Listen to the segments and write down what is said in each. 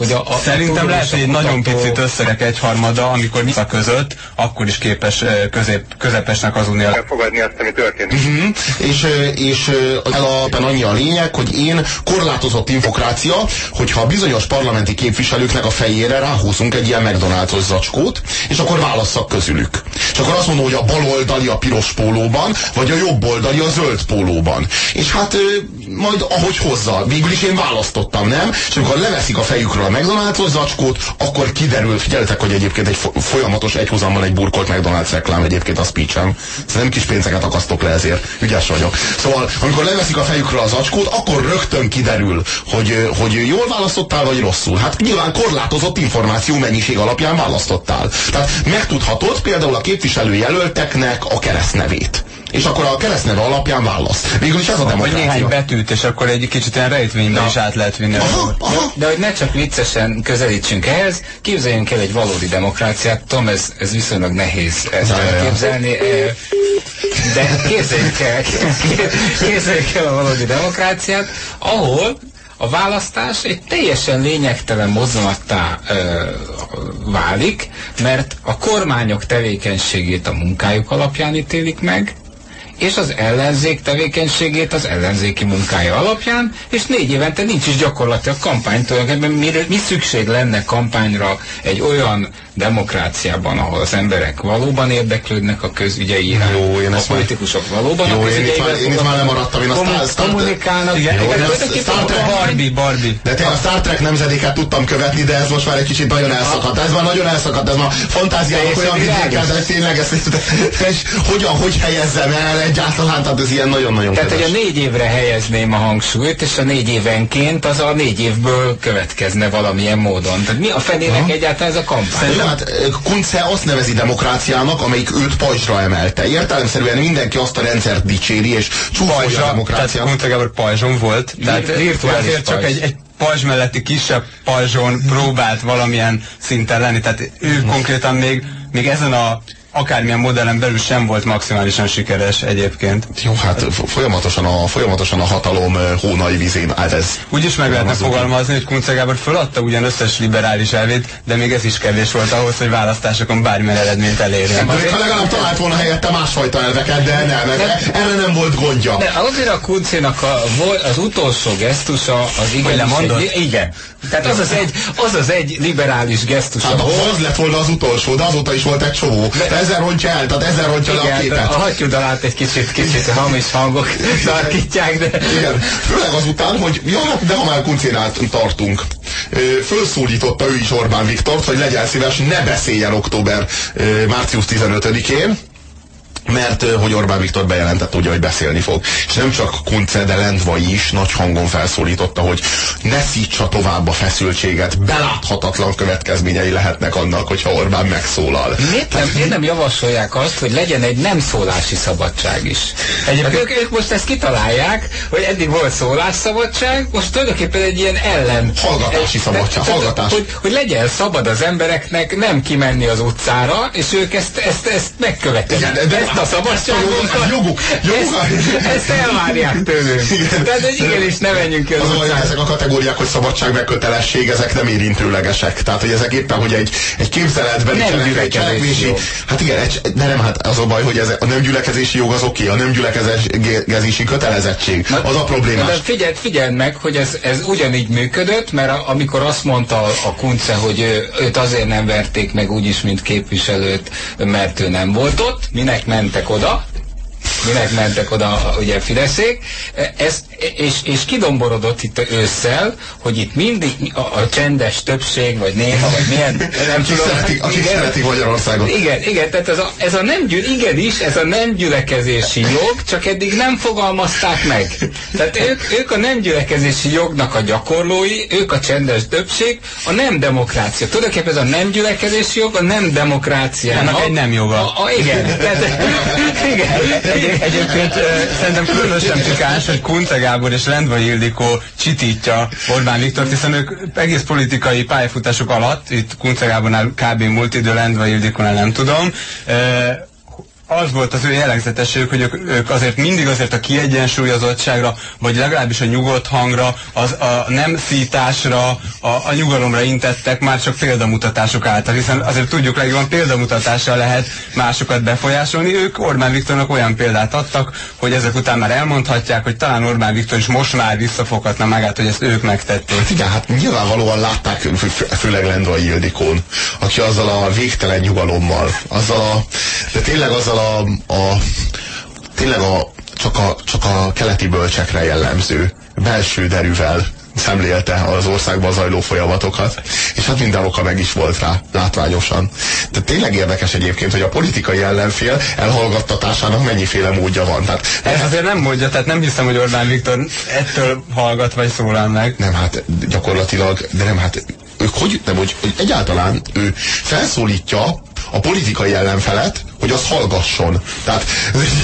hogy a, a Szerintem a lehet, hogy egy nagyon picit összegek egyharmada, amikor vissza között, akkor is képes közép, közepesnek az unió. Elfogadni azt, ami történik. Uh-huh. És, és alapvetően annyi a lényeg, hogy én korlátozott infokrácia, hogyha bizonyos parlamenti képviselőknek a fejére ráhúzunk egy ilyen McDonald's zacskót, és akkor válasszak közülük. És akkor azt mondom, hogy a baloldali a piros pólóban, vagy a jobb oldali a zöld pólóban. És hát majd ahogy hozza, végül is én választottam, nem? És amikor leveszik a fejükről a McDonald's zacskót, akkor kiderül, figyeljetek, hogy egyébként egy folyamatos egyhozamban egy burkolt McDonald's reklám egyébként a speechem. Nem kis pénzeket akasztok le ezért. Ügyes vagyok. Szóval, amikor leveszik a fejükről az zacskót, akkor rögtön kiderül, hogy, hogy jól választottál, vagy rosszul. Hát nyilván korlátozott információ mennyiség alapján választottál. Tehát megtudhatod például a képviselőjelölteknek a keresztnevét és akkor a keresztneve alapján választ. Végül is ez a demokrácia. Vagy néhány betűt, és akkor egy kicsit ilyen rejtvényben is át lehet vinni. Aha, aha. De, de hogy ne csak viccesen közelítsünk ehhez, képzeljünk el egy valódi demokráciát. Tom, ez, ez viszonylag nehéz ezt elképzelni. De képzeljük el, képzeljük el a valódi demokráciát, ahol a választás egy teljesen lényegtelen mozzanattá ö, válik, mert a kormányok tevékenységét a munkájuk alapján ítélik meg, és az ellenzék tevékenységét az ellenzéki munkája alapján, és négy évente nincs is gyakorlatilag kampány, tulajdonképpen mi, mi szükség lenne kampányra egy olyan demokráciában, ahol az emberek valóban érdeklődnek a közügyei iránt, jó, én a politikusok már, valóban jó, én itt már, én itt már lemaradtam, én a Star, Star, kommunikálnak. Igen, jó, igen, a Star Trek, Barbie, Barbie. De te a Star Trek nemzedéket tudtam követni, de ez most már egy kicsit nagyon elszakadt. Ez már nagyon elszakadt, ez már fantáziának olyan vidéken, de tényleg ezt, és hogyan, hogy helyezzem el egyáltalán, tehát ez ilyen nagyon-nagyon Tehát, hogy a négy évre helyezném a hangsúlyt, és a négy évenként az a négy évből következne valamilyen módon. Tehát mi a fenének egyáltalán ez a kampány? hát Kunce azt nevezi demokráciának, amelyik őt pajzsra emelte. Értelemszerűen mindenki azt a rendszert dicséri, és csúfolja a demokráciának. Tehát Kunce Gábor pajzson volt. Tehát virtuális csak egy, egy pajzs melletti kisebb pajzson próbált valamilyen szinten lenni. Tehát ő konkrétan még, még ezen a akármilyen modellen belül sem volt maximálisan sikeres egyébként. Jó, hát folyamatosan a, folyamatosan a hatalom hónai vizén állt ez. Úgy is meg lehetne fogalmazni, hogy Kunce Gábor föladta ugyan összes liberális elvét, de még ez is kevés volt ahhoz, hogy választásokon bármilyen eredményt elérjen. De ha legalább talált volna helyette másfajta elveket, de nem, de, erre nem volt gondja. De azért a Kuncénak a, az utolsó gesztusa az igen. Igen. Tehát az az egy, az az egy liberális gesztus. Hát az lett volna az utolsó, de azóta is volt egy csomó. De, ezer rontja el, tehát ezer rontja le a képet. A hattyúdalát egy kicsit, kicsit hamis hangok tarkítják, de... Igen, főleg azután, hogy ja, de ha már kuncénál tartunk. Fölszólította ő is Orbán Viktort, hogy legyen szíves, ne beszéljen október, március 15-én, mert hogy Orbán Viktor bejelentett ugye, hogy beszélni fog. És nem csak Kunce, de Lendvai is nagy hangon felszólította, hogy ne szítsa tovább a feszültséget, beláthatatlan következményei lehetnek annak, hogyha Orbán megszólal. Miért nem, miért nem javasolják azt, hogy legyen egy nem szólási szabadság is? Egyébként hát ők, ők most ezt kitalálják, hogy eddig volt szólásszabadság, most tulajdonképpen egy ilyen ellen... Hallgatási egy, szabadság, te, hallgatás. Hogy, hogy legyen szabad az embereknek nem kimenni az utcára, és ők ezt, ezt, ezt megkövetelik. Igen, de, de, ezt a szabadságunkat. Joguk. Ezt, ezt elvárják tőlünk. Igen. Tehát, hogy igenis ne menjünk ki az, az utcán. Ezek a kategóriák, hogy szabadság meg kötelesség, ezek nem érintőlegesek. Tehát, hogy ezek éppen, hogy egy, egy képzeletben nem egy cselekvési. Hát igen, egy, de nem, hát az a baj, hogy ez, a nem gyülekezési jog az oké, okay, a nem gyülekezési kötelezettség. Az a probléma. De figyeld, figyeld meg, hogy ez, ez ugyanígy működött, mert a, amikor azt mondta a, Kunce, hogy ő, őt azért nem verték meg úgyis, mint képviselőt, mert ő nem volt ott, minek mentek oda, minek mentek oda ugye Fideszék, ez, és, és kidomborodott itt ősszel, hogy itt mindig a, a csendes többség, vagy néha, vagy milyen, nem tudom. Szeretik, akik igen, szeretik Magyarországot. Igen, igen, tehát ez a, ez a nem gyűl, igenis, ez a nem gyülekezési jog, csak eddig nem fogalmazták meg. Tehát ők, ők a nem gyülekezési jognak a gyakorlói, ők a csendes többség, a nem demokrácia. Tulajdonképpen ez a nem gyülekezési jog, a nem demokrácia. Ennek egy nem joga. A, a, igen, tehát, igen, Egyébként szerintem különösen pikás, hogy Kunce Gábor és Lendvai Ildikó csitítja Orbán Viktor, hiszen ők egész politikai pályafutások alatt, itt Kunce Gábornál kb. múlt idő, Lendvai Ildikónál nem tudom, az volt az ő jellegzetességük, hogy ők, ők azért mindig azért a kiegyensúlyozottságra, vagy legalábbis a nyugodt hangra, az, a nem szításra, a, a nyugalomra intettek már csak példamutatások által, hiszen azért tudjuk legjobban példamutatással lehet másokat befolyásolni. Ők Orbán Viktornak olyan példát adtak, hogy ezek után már elmondhatják, hogy talán Orbán Viktor is most már visszafoghatna magát, hogy ezt ők megtették. Hát igen, hát nyilvánvalóan látták főleg Lendvai Ildikón, aki azzal a végtelen nyugalommal, azzal a, de tényleg azzal a, a tényleg a, csak, a, csak a keleti bölcsekre jellemző belső derűvel szemlélte az országban zajló folyamatokat, és hát minden oka meg is volt rá, látványosan. De tényleg érdekes egyébként, hogy a politikai ellenfél elhallgattatásának mennyiféle módja van. Tehát, Ez azért nem módja, tehát nem hiszem, hogy Orbán Viktor ettől hallgat vagy szólal meg. Nem, hát gyakorlatilag, de nem, hát ők hogy, nem, hogy, hogy egyáltalán ő felszólítja a politikai ellenfelet, hogy az hallgasson. Tehát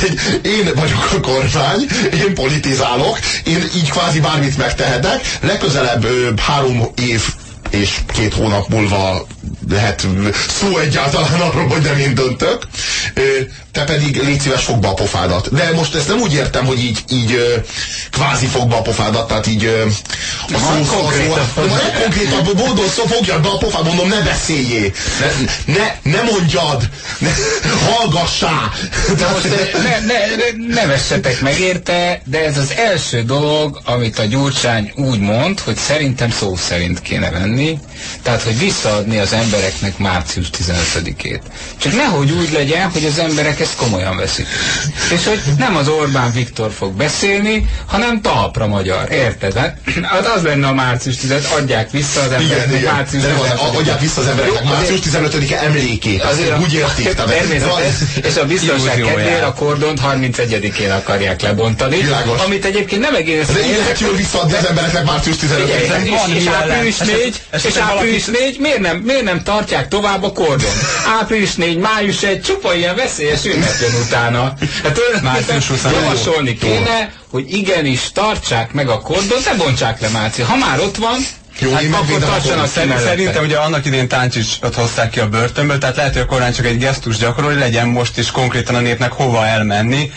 én vagyok a kormány, én politizálok, én így kvázi bármit megtehetek, legközelebb három év és két hónap múlva lehet szó egyáltalán arról, hogy nem én döntök, te pedig légy szíves fogd be a pofádat. De most ezt nem úgy értem, hogy így, így kvázi fogd be a pofádat, tehát így a szó, szó, szó, legkonkrétabb, boldog szó, fogjad be a pofád, mondom, ne beszéljé, ne, ne, ne mondjad, ne, hallgassá. De most ne, ne, ne, ne vessetek meg érte, de ez az első dolog, amit a Gyurcsány úgy mond, hogy szerintem szó szerint kéne venni, tehát, hogy visszaadni az embereknek március 15-ét. Csak nehogy úgy legyen, hogy az emberek ezt komolyan veszik. És hogy nem az Orbán Viktor fog beszélni, hanem talpra magyar. Érted? Hát az, az lenne a március 15 adják vissza az embereknek igen, igen. március 15 Adják vissza az embereknek március 15-e emlékét. Azért úgy értik. Természetes, és a biztonság kedvére a kordont 31-én akarják lebontani. Világos. Amit egyébként nem egész... De így lehet jól visszaadni az embereknek március 15-én. És április 4, és április 4, miért nem, miért nem tartják tovább a kordon? Április 4, május 1, csupa ilyen veszélyes ünnep jön utána. Hát javasolni kéne, hogy igenis tartsák meg a kordon, ne bontsák le március. Ha már ott van, jó, hát én akkor tartsanak szerint, Szerintem ugye annak idén Táncsicsot hozták ki a börtönből, tehát lehet, hogy a kormány csak egy gesztus gyakorol, hogy legyen most is konkrétan a népnek hova elmenni,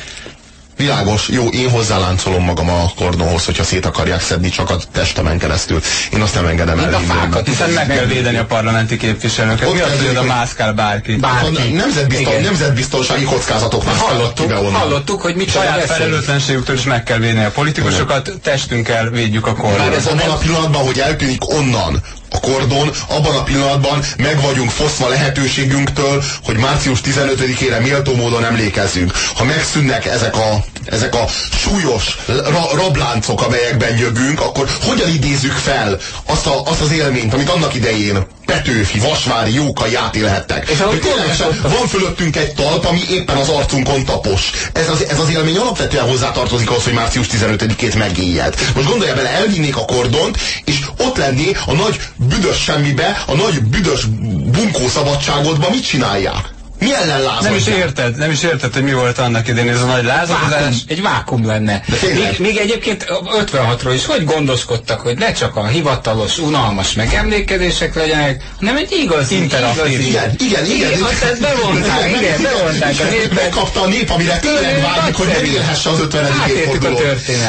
Világos, jó, én hozzáláncolom magam a kordonhoz, hogyha szét akarják szedni csak a testemen keresztül. Én azt nem engedem el. A fákat, hiszen meg kell védeni a parlamenti képviselőket. Ott Mi az, hogy oda mászkál bárki? bárki. Nemzetbizton, nemzetbiztonsági kockázatok már hallottuk, hallottuk, hogy mit Saját felelőtlenségüktől is meg kell védeni a politikusokat, testünkkel védjük a kordon. Ez abban a pillanatban, hogy eltűnik onnan a kordon, abban a pillanatban meg vagyunk foszva lehetőségünktől, hogy március 15-ére méltó módon emlékezzünk. Ha megszűnnek ezek a, ezek a súlyos ra, rabláncok, amelyekben jövünk, akkor hogyan idézzük fel azt, a, azt az élményt, amit annak idején Petőfi, Vasvári, Jókai átélhettek. És hogy van fölöttünk egy talp, ami éppen az arcunkon tapos. Ez az, ez az élmény alapvetően hozzátartozik ahhoz, hogy március 15-ét megéljed. Most gondolja bele, elvinnék a kordont, és ott lenné a nagy büdös semmibe, a nagy büdös bunkó szabadságodba, mit csinálják? Mi ellen lázadják? Nem is érted, nem is érted, hogy mi volt annak idén ez a nagy lázadás. Vákum, egy vákum lenne. Még, még egyébként 56-ról is hogy gondoskodtak, hogy ne csak a hivatalos, unalmas megemlékezések legyenek, hanem egy igazi, interaktív. Igen, igen, igen. igen ezt bevonták, igen, bevonták a népet. Megkapta a nép, amire tényleg vágyik, hogy nem élhesse az 50. évforduló.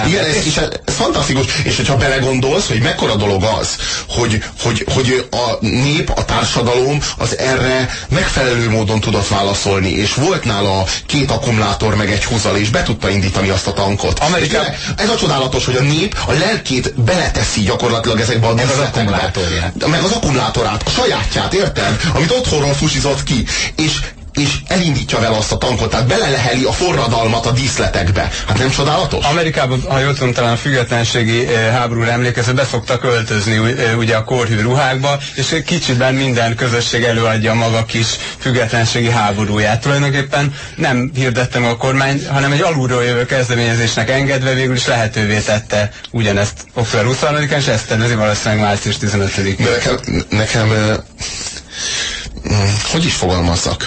Igen, ez, és ez fantasztikus. És hogyha belegondolsz, hogy mekkora dolog az, hogy, hogy, hogy a nép, a társadalom az erre megfelelő módon tudott tudott válaszolni, és volt nála két akkumulátor meg egy húzal, és be tudta indítani azt a tankot. Amerika... Ez a csodálatos, hogy a nép a lelkét beleteszi gyakorlatilag ezekbe a meg az akkumulátorját. Meg az akkumulátorát, a sajátját, érted? Amit otthonról fusizott ki. És és elindítja vele azt a tankot, tehát beleleheli a forradalmat a díszletekbe. Hát nem csodálatos? Amerikában, ha jól tudom, talán a függetlenségi eh, háborúra emlékezve, be szoktak öltözni eh, ugye a korhű ruhákba, és kicsiben minden közösség előadja maga kis függetlenségi háborúját. Tulajdonképpen nem hirdettem a kormány, hanem egy alulról jövő kezdeményezésnek engedve végül is lehetővé tette ugyanezt október 23-án, és ezt tervezi valószínűleg március 15-én. Nekem, nekem eh, mm, hogy is fogalmazzak?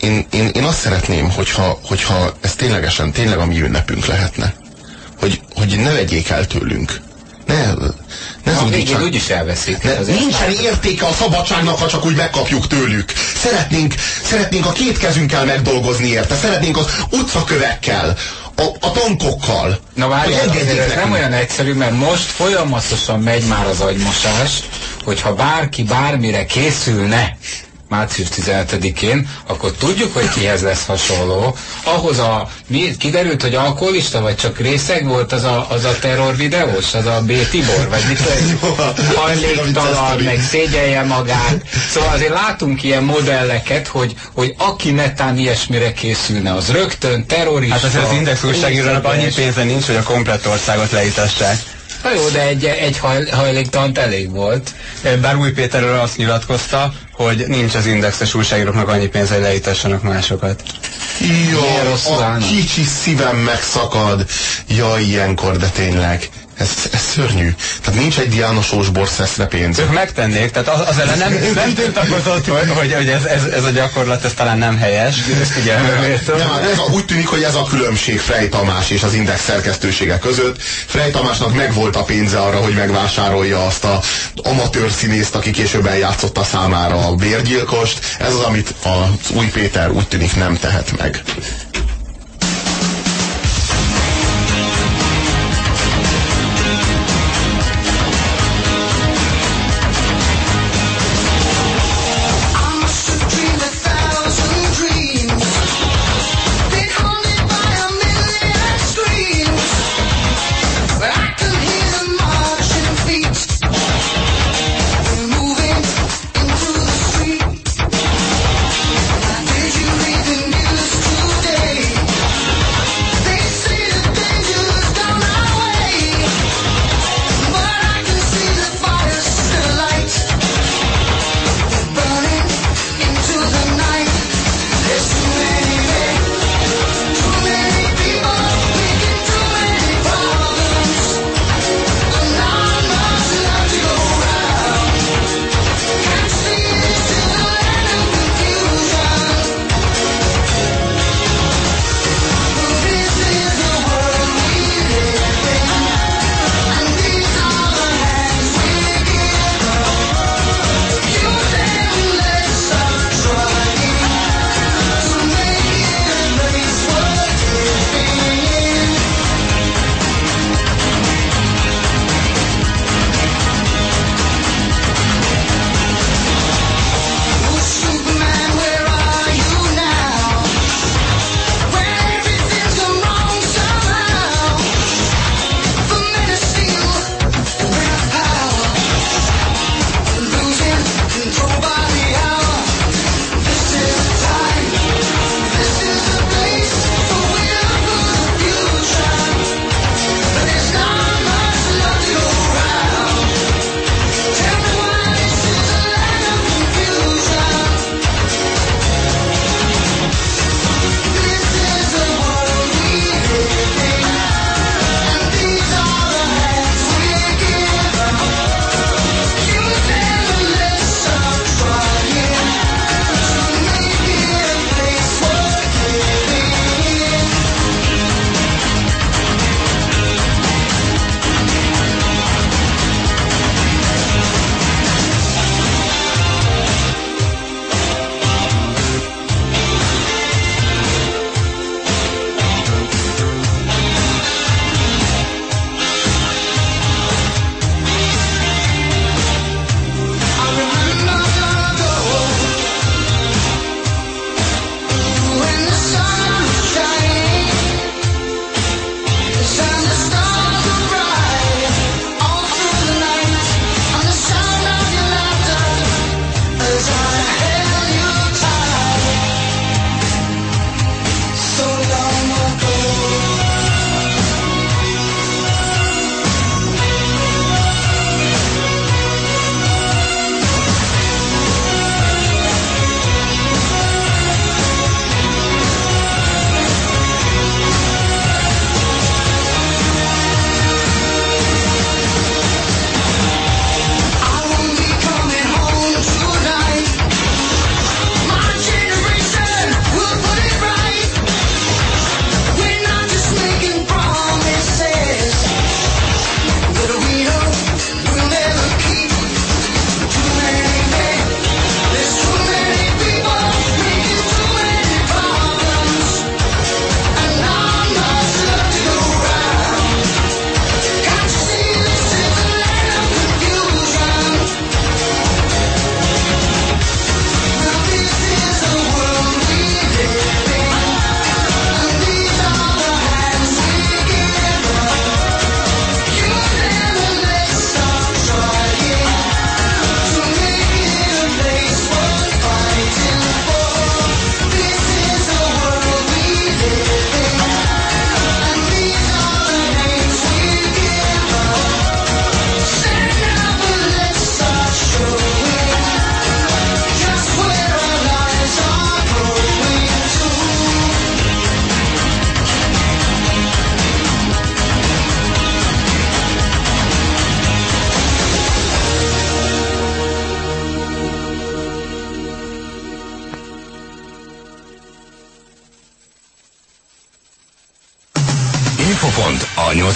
Én, én, én azt szeretném, hogyha, hogyha ez ténylegesen, tényleg a mi ünnepünk lehetne. Hogy, hogy ne vegyék el tőlünk. Ne, Ne a végén úgyis elveszik. Ne, nincsen értéke a szabadságnak, ha csak úgy megkapjuk tőlük. Szeretnénk, szeretnénk a két kezünkkel megdolgozni érte, szeretnénk az utcakövekkel, a, a tankokkal. Na várjál, ez nem olyan egyszerű, mert most folyamatosan megy már az agymosás, hogyha bárki bármire készülne, március 17-én, akkor tudjuk, hogy kihez lesz hasonló. Ahhoz a, mi, kiderült, hogy alkoholista, vagy csak részeg volt az a, az a terror videós, az a B. Tibor, vagy mit hajléktalan, meg szégyelje magát. Szóval azért látunk ilyen modelleket, hogy, hogy aki netán ilyesmire készülne, az rögtön terrorista. Hát azért az Index újságírónak annyi pénze nincs, hogy a komplett országot leítassák. Na jó, de egy, egy haj, hajléktalant elég volt. Bár Új Péterről azt nyilatkozta, hogy nincs az indexes újságíróknak annyi pénz, hogy leítassanak másokat. Jó, a kicsi szívem megszakad. Jaj, ilyenkor, de tényleg. Ez, ez szörnyű. Tehát nincs egy Diana Sós borszeszre pénz. Ők megtennék, tehát az, az ellen nem, nem tiltakozott, hogy, hogy, hogy ez, ez, ez, a gyakorlat ez talán nem helyes. Ugye, nem, ez a, úgy tűnik, hogy ez a különbség Frey Tamás és az Index szerkesztősége között. Frey Tamásnak megvolt a pénze arra, hogy megvásárolja azt a amatőr színészt, aki később eljátszotta számára a bérgyilkost. Ez az, amit az új Péter úgy tűnik nem tehet meg.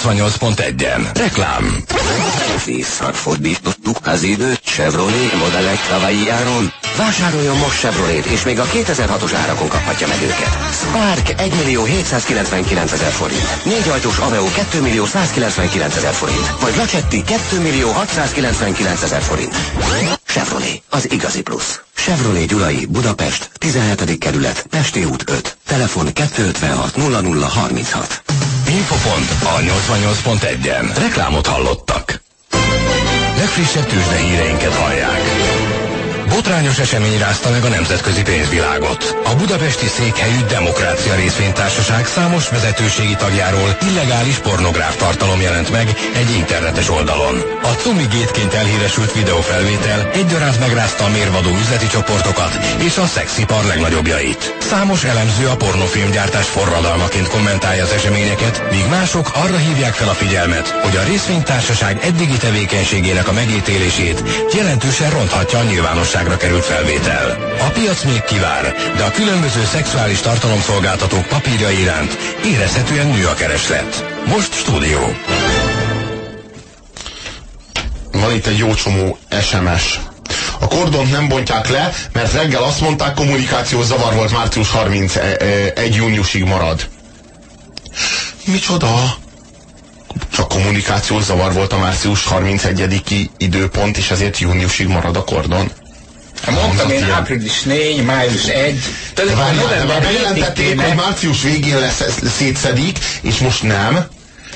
88.1-en. Reklám. Visszafordítottuk az időt Chevrolet modellek tavalyi áron. Vásároljon most Chevrolet, és még a 2006-os árakon kaphatja meg őket. Spark 1 millió 799 ezer forint. Négy ajtós Aveo 2 millió 199 ezer forint. Vagy Lacetti 2 millió 699 ezer forint. Chevrolet, az igazi plusz. Chevrolet Gyulai, Budapest, 17. kerület, Pesti út 5. Telefon 256 0036. Infopont a 88.1-en. Reklámot hallottak. Legfrissebb tűzde híreinket hallják. Botrányos esemény rázta meg a nemzetközi pénzvilágot. A budapesti székhelyű Demokrácia Részvénytársaság számos vezetőségi tagjáról illegális pornográf tartalom jelent meg egy internetes oldalon. A Cumi gétként elhíresült videófelvétel egyaránt megrázta a mérvadó üzleti csoportokat és a szexipar legnagyobbjait. Számos elemző a pornofilmgyártás forradalmaként kommentálja az eseményeket, míg mások arra hívják fel a figyelmet, hogy a részvénytársaság eddigi tevékenységének a megítélését jelentősen ronthatja a nyilvánosság nyilvánosságra került felvétel. A piac még kivár, de a különböző szexuális tartalomszolgáltatók papírja iránt érezhetően nő a kereslet. Most stúdió. Van itt egy jó csomó SMS. A kordont nem bontják le, mert reggel azt mondták, kommunikációs zavar volt március 31 júniusig marad. Micsoda? Csak kommunikációs zavar volt a március 31-i időpont, és ezért júniusig marad a kordon. Mondtam én április 4, május 1. Tehát november bejelentették, hogy március végén lesz, szétszedik, és most nem.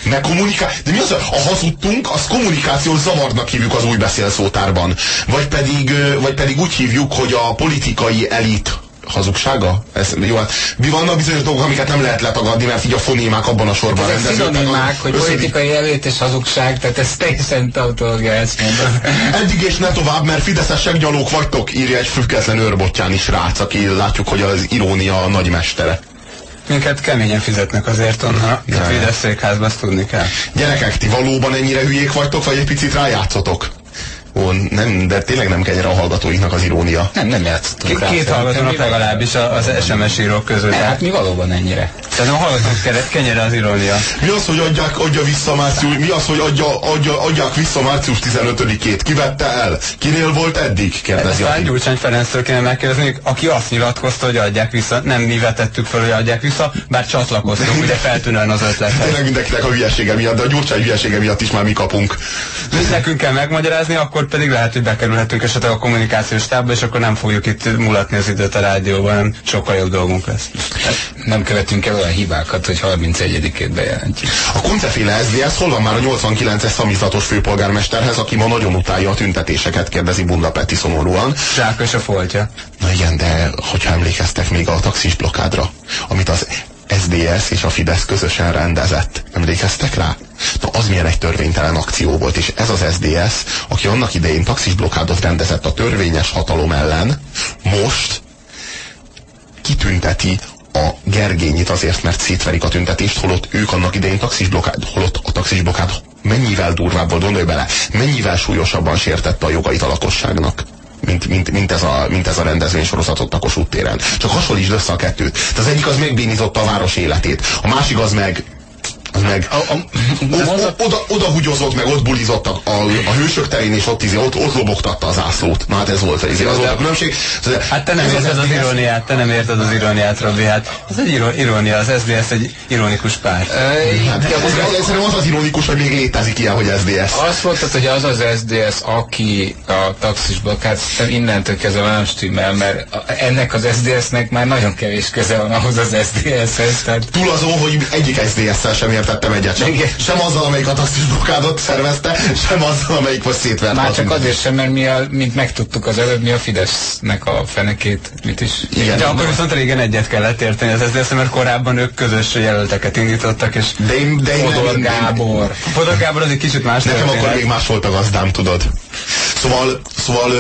Meg kommunikál... De mi az, a hazudtunk, az kommunikációs zavarnak hívjuk az új beszélszótárban. Vagy pedig, vagy pedig úgy hívjuk, hogy a politikai elit hazugsága? Ez, jó, hát vannak bizonyos dolgok, amiket nem lehet letagadni, mert így a fonémák abban a sorban rendeződnek. Ez szinonimák, hogy összödik. politikai előtt és hazugság, tehát ez teljesen tautológia ezt mondom. Eddig és ne tovább, mert fideszesek gyalók vagytok, írja egy független őrbottyán is rác, aki látjuk, hogy az irónia a nagymestere. Minket keményen fizetnek azért onnan a Fidesz székházba, azt tudni kell. Gyerekek, ti valóban ennyire hülyék vagytok, vagy egy picit rájátszotok? Ó, nem, de tényleg nem kenyere a hallgatóinknak az irónia. Nem, nem játszottunk rá. Két hallgatónak legalábbis az SMS írók közül. Ne, hát mi valóban ennyire. Tehát a hallgatók kenyere az irónia. Mi az, hogy adják, adja vissza március, mi az, hogy adja, adja, adják vissza március 15-ét? Ki vette el? Kinél volt eddig? Kérdezi. Ezt Gyurcsány Ferenctől kéne megkérdezni, aki azt nyilatkozta, hogy adják vissza. Nem mi vetettük fel, hogy adják vissza, bár csatlakoztunk, ugye feltűnően az ötlethez. Tényleg mindenkinek a hülyesége miatt, de a Gyurcsány hülyesége miatt is már mi kapunk. Mit nekünk kell megmagyarázni, akkor pedig lehet, hogy bekerülhetünk esetleg a kommunikációs tábba, és akkor nem fogjuk itt mulatni az időt a rádióban, hanem sokkal jobb dolgunk lesz. Nem követünk el olyan hibákat, hogy 31-ét bejelentjük. A konceféle SZDSZ hol van már a 89-es szamizatos főpolgármesterhez, aki ma nagyon utálja a tüntetéseket, kérdezi Bunda Peti szomorúan. Zsákos a foltja. Na igen, de hogyha emlékeztek még a taxis blokádra, amit az SDS és a Fidesz közösen rendezett. Emlékeztek rá? Na az milyen egy törvénytelen akció volt, és ez az SDS, aki annak idején taxisblokádot rendezett a törvényes hatalom ellen, most kitünteti a Gergényit azért, mert szétverik a tüntetést, holott ők annak idején taxisblokád, holott a taxisblokád mennyivel durvább volt, gondolj bele, mennyivel súlyosabban sértette a jogait a lakosságnak mint, mint, mint, ez a, mint ez a rendezvény sorozatot a Kossuth téren. Csak hasonlítsd össze a kettőt. Tehát az egyik az megbénította a város életét, a másik az meg meg a, a, oda, oda, oda hugyozott, meg ott bulizott a, a, hősök terén, és ott, izé, ott, ott lobogtatta az ászlót. Na hát ez volt, izé, az volt a különbség. Hát te nem érted az, az iróniát, te nem érted az iróniát, Robi. Hát az egy irónia, az SZDSZ egy ironikus pár. Hát, szerintem az az ironikus, hogy még létezik ilyen, hogy SZDSZ. Azt mondtad, hogy az az SZDSZ, aki a taxisból, hát innentől kezdve nem stimmel, mert ennek az SZDSZ-nek már nagyon kevés köze van ahhoz az SZDSZ-hez. Tehát... Túl azon, hogy egyik SZDSZ-szel sem ért értettem egyet sem. Igen. Sem azzal, amelyik a taxisblokádot szervezte, sem azzal, amelyik most szétvert. Már csak azért sem, mert mi, a, mint megtudtuk az előbb, mi a Fidesznek a fenekét, mit is. Igen, de akkor viszont régen egyet kellett érteni az SZDSZ, mert korábban ők közös jelölteket indítottak, és de én, de én Fodor nem, Gábor. Fodor Gábor az egy kicsit más Nekem történet. akkor még más volt a gazdám, tudod. Szóval, szóval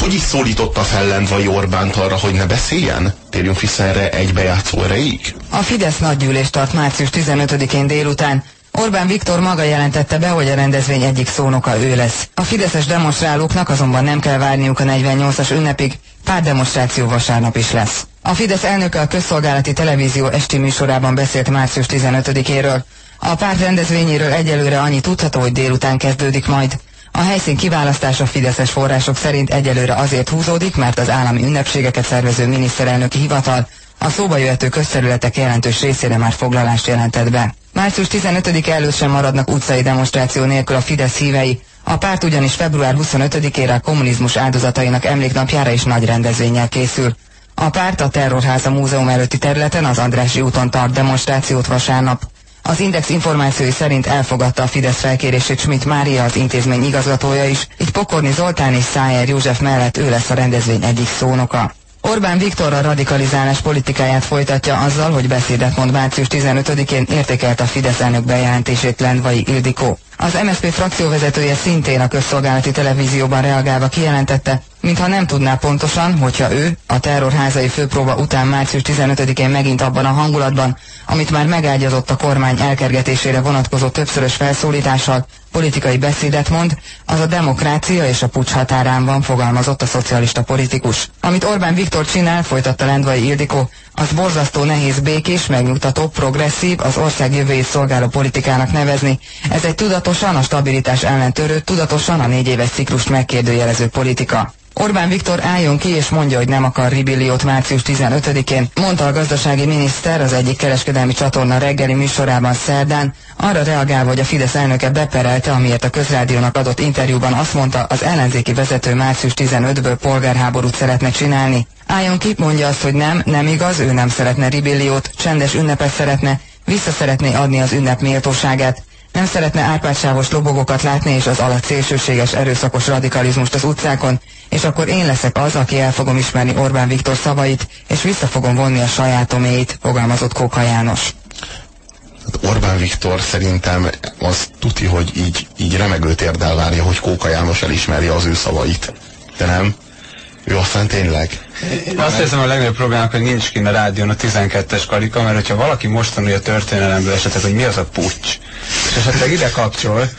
hogy is szólította fel Lendvai Orbánt arra, hogy ne beszéljen? Térjünk vissza erre egy erejéig? A Fidesz nagygyűlést tart március 15-én délután. Orbán Viktor maga jelentette be, hogy a rendezvény egyik szónoka ő lesz. A fideszes demonstrálóknak azonban nem kell várniuk a 48-as ünnepig, pár demonstráció vasárnap is lesz. A Fidesz elnöke a közszolgálati televízió esti műsorában beszélt március 15-éről. A párt rendezvényéről egyelőre annyi tudható, hogy délután kezdődik majd. A helyszín kiválasztása Fideszes források szerint egyelőre azért húzódik, mert az állami ünnepségeket szervező miniszterelnöki hivatal a szóba jöhető közterületek jelentős részére már foglalást jelentett be. Március 15 előtt sem maradnak utcai demonstráció nélkül a Fidesz hívei, a párt ugyanis február 25-ére a kommunizmus áldozatainak emléknapjára is nagy rendezvényel készül. A párt a Terrorháza Múzeum előtti területen az Andrássy úton tart demonstrációt vasárnap. Az Index információi szerint elfogadta a Fidesz felkérését Schmidt Mária, az intézmény igazgatója is, így Pokorni Zoltán és Szájer József mellett ő lesz a rendezvény egyik szónoka. Orbán Viktor a radikalizálás politikáját folytatja azzal, hogy beszédet mond március 15-én értékelt a Fidesz elnök bejelentését Lendvai Ildikó. Az MSZP frakcióvezetője szintén a közszolgálati televízióban reagálva kijelentette, mintha nem tudná pontosan, hogyha ő a terrorházai főpróba után március 15-én megint abban a hangulatban, amit már megágyazott a kormány elkergetésére vonatkozó többszörös felszólítással, politikai beszédet mond, az a demokrácia és a pucs határán van, fogalmazott a szocialista politikus. Amit Orbán Viktor csinál, folytatta Lendvai Ildikó, az borzasztó nehéz békés, megnyugtató, progresszív, az ország jövőjét szolgáló politikának nevezni. Ez egy tudatosan a stabilitás ellen törő, tudatosan a négy éves ciklust megkérdőjelező politika. Orbán Viktor álljon ki és mondja, hogy nem akar ribilliót március 15-én, mondta a gazdasági miniszter az egyik kereskedelmi csatorna reggeli műsorában szerdán, arra reagálva, hogy a Fidesz elnöke beperelte, amiért a közrádiónak adott interjúban azt mondta, az ellenzéki vezető március 15-ből polgárháborút szeretne csinálni. Álljon ki, mondja azt, hogy nem, nem igaz, ő nem szeretne ribilliót, csendes ünnepet szeretne, vissza szeretné adni az ünnep méltóságát. Nem szeretne árpádsávos lobogokat látni és az alatt szélsőséges erőszakos radikalizmust az utcákon, és akkor én leszek az, aki el fogom ismerni Orbán Viktor szavait, és vissza fogom vonni a sajátoméit, fogalmazott Kóka János. Hát Orbán Viktor szerintem az tuti, hogy így, így remegő térdel várja, hogy Kóka János elismerje az ő szavait. De nem? Ő aztán tényleg én azt hiszem a legnagyobb problémák, hogy nincs kint a rádión a 12-es karika, mert hogyha valaki most tanulja a történelemből esetleg, hogy mi az a pucs, és esetleg ide kapcsol,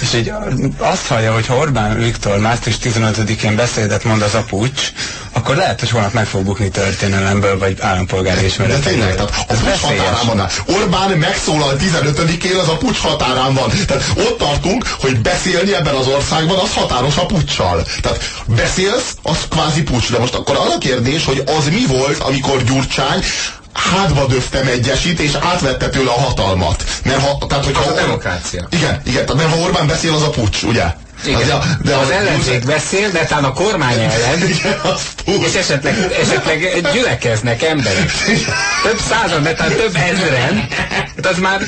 és így azt hallja, hogy ha Orbán Viktor március 15-én beszédet mond az a pucs, akkor lehet, hogy holnap meg fog bukni történelemből, vagy állampolgári ismeretből. De tényleg, tehát a pucs határán van. Orbán megszólal 15-én, az a pucs határán van. Tehát ott tartunk, hogy beszélni ebben az országban, az határos a puccsal. Tehát beszélsz, az kvázi pucs. De most akkor az a kérdés, hogy az mi volt, amikor Gyurcsány hátba döfte egyesít, és átvette tőle a hatalmat. Mert ha, tehát, hogyha az a demokrácia. Igen, igen, tehát mert ha Orbán beszél, az a pucs, ugye? Igen. Az, a, de az, az ellenzék beszél, de talán a kormány ellen, Igen, és esetleg, esetleg gyülekeznek emberek. Több százan, de talán több ezren, hát az már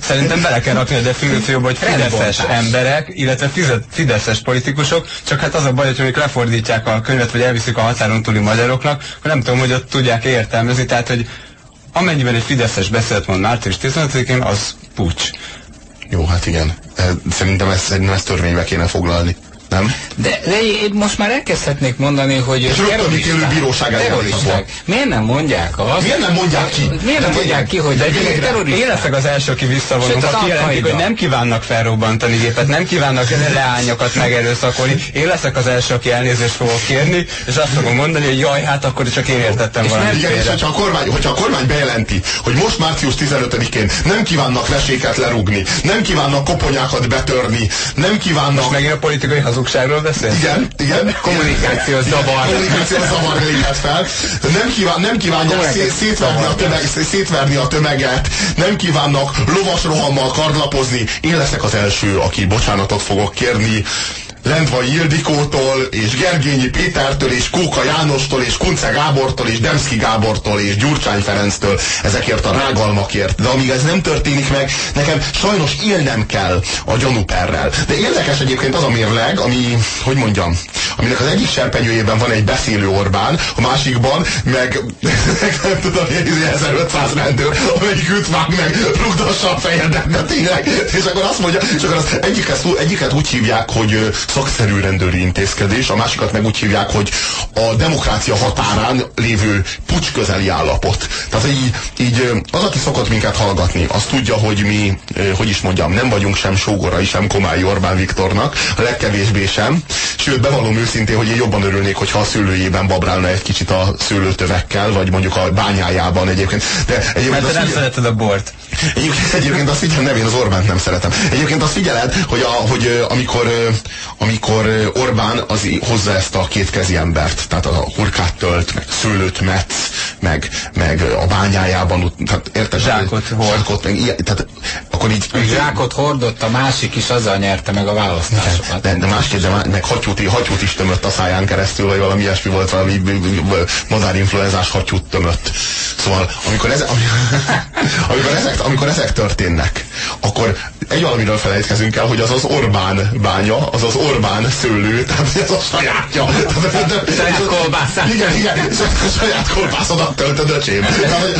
Szerintem bele kell rakni a definícióba, hogy fideszes emberek, illetve fideszes politikusok, csak hát az a baj, hogy ők lefordítják a könyvet, vagy elviszik a határon túli magyaroknak, hogy nem tudom, hogy ott tudják értelmezni, tehát, hogy amennyiben egy fideszes beszélt mond március 15-én, az pucs. Jó, hát igen. Szerintem ezt, szerintem ezt törvénybe kéne foglalni nem? De, de én most már elkezdhetnék mondani, hogy és terroristák, bíróság terroristák. Miért nem mondják azt? Miért nem mondják ki? Miért nem mondják ki, hogy de terroristák? Én leszek az első, aki visszavonom, ha kijelentik, hogy nem kívánnak felrobbantani gépet, nem kívánnak leányokat megerőszakolni. Én leszek az első, aki elnézést fogok kérni, és azt fogom mondani, hogy jaj, hát akkor csak én értettem valamit. Igen, és hogyha a, kormány, hogyha a kormány bejelenti, hogy most március 15-én nem kívánnak leséket lerúgni, nem kívánnak koponyákat betörni, nem kívánnak... Most megint a politikai hazug hazugságról beszél? Igen, igen. Kommunikáció zavar. Kommunikáció zavar lépett fel. Nem, kíván, nem kívánják szét, szétverni, a tömeg, szétverni a tömeget, nem kívánnak lovas rohammal kardlapozni. Én leszek az első, aki bocsánatot fogok kérni Lendvai Ildikótól, és Gergényi Pétertől, és Kóka Jánostól, és Kunce Gábortól, és Demszki Gábortól, és Gyurcsány Ferenctől ezekért a rágalmakért. De amíg ez nem történik meg, nekem sajnos élnem kell a gyanúperrel. De érdekes egyébként az a mérleg, ami, hogy mondjam, aminek az egyik serpenyőjében van egy beszélő Orbán, a másikban meg, meg nem tudom, 1500 rendőr, amelyik üt vág meg, rugdassa a fejedet, de tényleg. És akkor azt mondja, és akkor az egyiket, egyiket úgy hívják, hogy szakszerű rendőri intézkedés, a másikat meg úgy hívják, hogy a demokrácia határán lévő pucs közeli állapot. Tehát így, így az, aki szokott minket hallgatni, az tudja, hogy mi, hogy is mondjam, nem vagyunk sem Sógorai, sem Komály Orbán Viktornak, a legkevésbé sem. Sőt, bevallom őszintén, hogy én jobban örülnék, hogyha a szőlőjében babrálna egy kicsit a szőlőtövekkel, vagy mondjuk a bányájában egyébként. De egyébként Mert te nem figyel... szereted a bort. Egyébként, egyébként azt figyelem, nem, én az Orbánt nem szeretem. Egyébként azt figyeled, hogy, a, hogy amikor, amikor Orbán az hozza ezt a kétkezi embert, tehát a hurkát tölt, meg szőlőt metsz, meg, meg a bányájában, tehát érted? Zsákot hord. Zsákot, meg ilyen, tehát akkor így... A zsákot hordott, a másik is azzal nyerte meg a választásokat. De, de másképp, de meg hattyút, hattyút is tömött a száján keresztül, vagy valami ilyesmi volt, valami madárinfluenzás hattyút tömött. Szóval, amikor, ez, amikor, ezek, amikor ezek történnek, akkor egy valamiről felejtkezünk el, hogy az az Orbán bánya, az az Orbán szőlő, tehát ez a sajátja. saját kolbászát. Igen, igen, a saját kolbászodat töltöd, öcsém.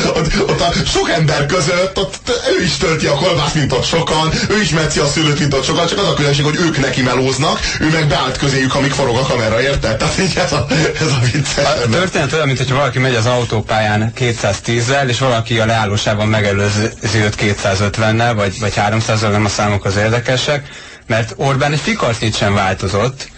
Ott, ott, a sok ember között, ott ő is tölti a kolbászt, mint ott sokan, ő is metszi a szőlőt, mint ott sokan, csak az a különbség, hogy ők neki melóznak, ő meg beállt közéjük, amíg forog a kamera, érted? Tehát így ez a, ez a vicces. A történet olyan, mint hogyha valaki megy az autópályán 210-zel, és valaki a leállósában megelőzi őt 250-nel, vagy, vagy 300-al, nem a számok az érdekesek, mert Orbán egy fikarcnyit sem változott,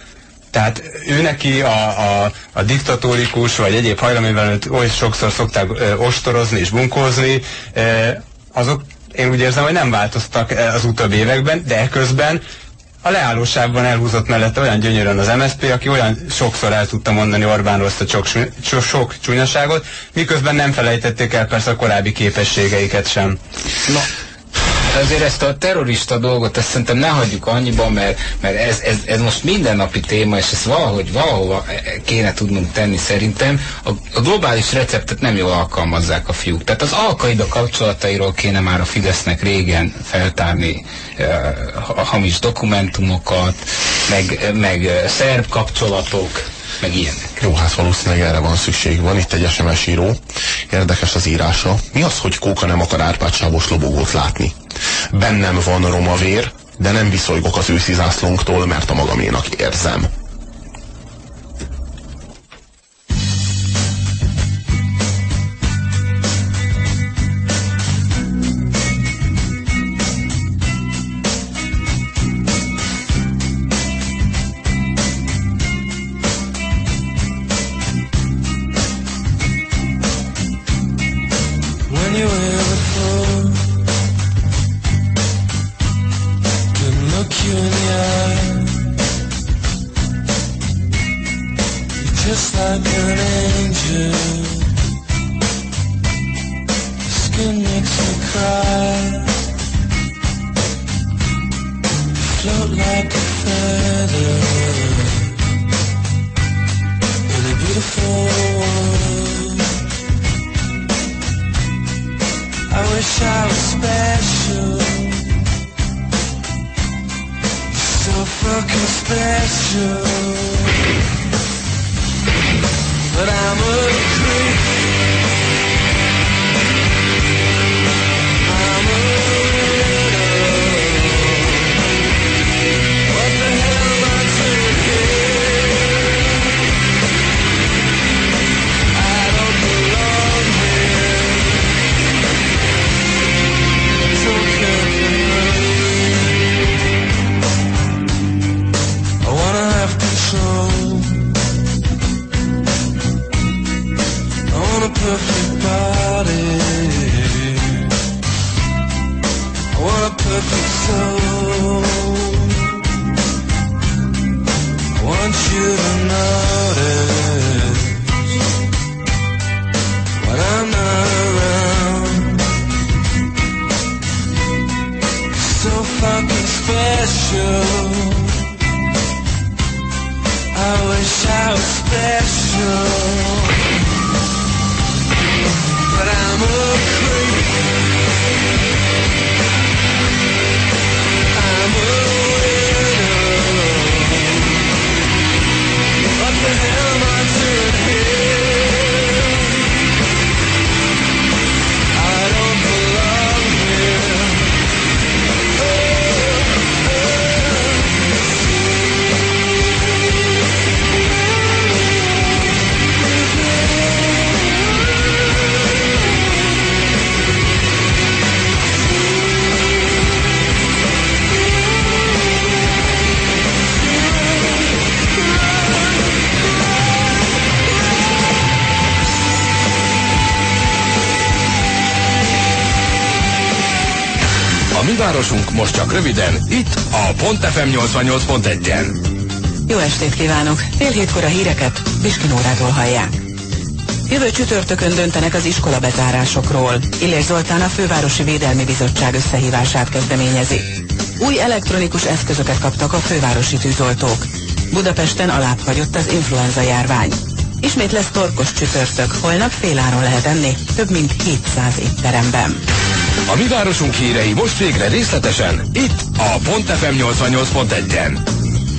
tehát ő neki a, a, a diktatórikus vagy egyéb hajlamivel őt oly sokszor szokták ö, ostorozni és bunkózni, ö, azok én úgy érzem, hogy nem változtak az utóbbi években, de közben a leállóságban elhúzott mellette olyan gyönyörűen az MSZP, aki olyan sokszor el tudta mondani Orbánról azt a sok, sok csúnyaságot, miközben nem felejtették el persze a korábbi képességeiket sem. Na, azért ezt a terrorista dolgot, ezt szerintem ne hagyjuk annyiban, mert, mert ez, ez, ez most mindennapi téma, és ezt valahogy valahova kéne tudnunk tenni szerintem. A, a globális receptet nem jól alkalmazzák a fiúk. Tehát az alkaida kapcsolatairól kéne már a Fidesznek régen feltárni uh, hamis dokumentumokat, meg, meg uh, szerb kapcsolatok, meg ilyenek. Jó, hát valószínűleg erre van szükség. Van itt egy SMS író, érdekes az írása. Mi az, hogy Kóka nem akar árpádsávos lobogót látni? Bennem van romavér, de nem viszolygok az őszi zászlónktól, mert a magaménak érzem. Mi városunk most csak röviden, itt a Pont FM 88.1-en. Jó estét kívánok! Fél hétkor a híreket Biskin órától hallják. Jövő csütörtökön döntenek az iskola bezárásokról. Illés Zoltán a Fővárosi Védelmi Bizottság összehívását kezdeményezi. Új elektronikus eszközöket kaptak a fővárosi tűzoltók. Budapesten alább hagyott az influenza járvány. Ismét lesz torkos csütörtök, holnap féláron lehet enni, több mint 700 étteremben. A mi városunk hírei most végre részletesen, itt a Pont FM 88.1-en.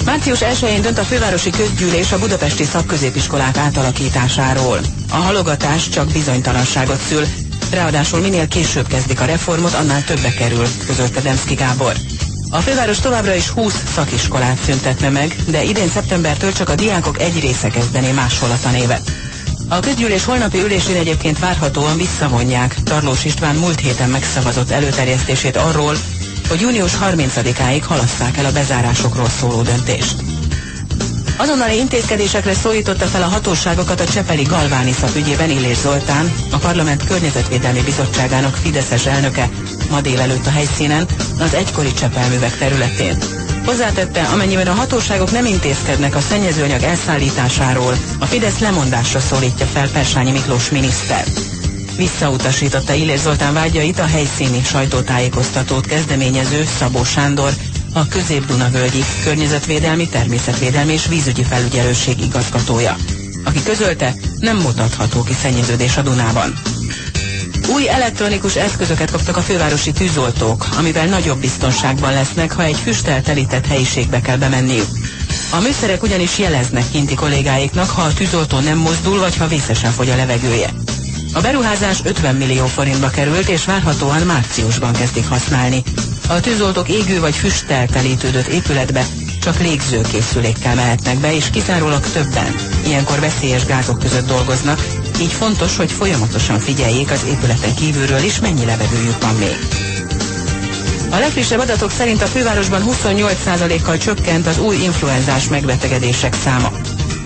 Március 1-én dönt a fővárosi közgyűlés a budapesti szakközépiskolák átalakításáról. A halogatás csak bizonytalanságot szül, ráadásul minél később kezdik a reformot, annál többe kerül, közölte Demszki Gábor. A főváros továbbra is 20 szakiskolát szüntetne meg, de idén szeptembertől csak a diákok egy része kezdené máshol a tanévet. A közgyűlés holnapi ülésén egyébként várhatóan visszavonják Tarlós István múlt héten megszavazott előterjesztését arról, hogy június 30-áig halasszák el a bezárásokról szóló döntést. Azonnali intézkedésekre szólította fel a hatóságokat a Csepeli Galvániszap ügyében Illés Zoltán, a Parlament Környezetvédelmi Bizottságának Fideszes elnöke ma délelőtt a helyszínen, az egykori csepelművek területén. Hozzátette, amennyiben a hatóságok nem intézkednek a szennyezőanyag elszállításáról, a Fidesz lemondásra szólítja fel Persányi Miklós miniszter. Visszautasította Illés Zoltán vágyait a helyszíni sajtótájékoztatót kezdeményező Szabó Sándor, a Közép-Dunavölgyi Környezetvédelmi, Természetvédelmi és Vízügyi Felügyelőség igazgatója, aki közölte, nem mutatható ki szennyeződés a Dunában. Új elektronikus eszközöket kaptak a fővárosi tűzoltók, amivel nagyobb biztonságban lesznek, ha egy füsttel telített helyiségbe kell bemenniük. A műszerek ugyanis jeleznek kinti kollégáiknak, ha a tűzoltó nem mozdul, vagy ha vészesen fogy a levegője. A beruházás 50 millió forintba került, és várhatóan márciusban kezdik használni. A tűzoltók égő vagy füsttel telítődött épületbe csak légzőkészülékkel mehetnek be, és kizárólag többen. Ilyenkor veszélyes gázok között dolgoznak, így fontos, hogy folyamatosan figyeljék az épületen kívülről is, mennyi levegőjük van még. A legfrissebb adatok szerint a fővárosban 28%-kal csökkent az új influenzás megbetegedések száma.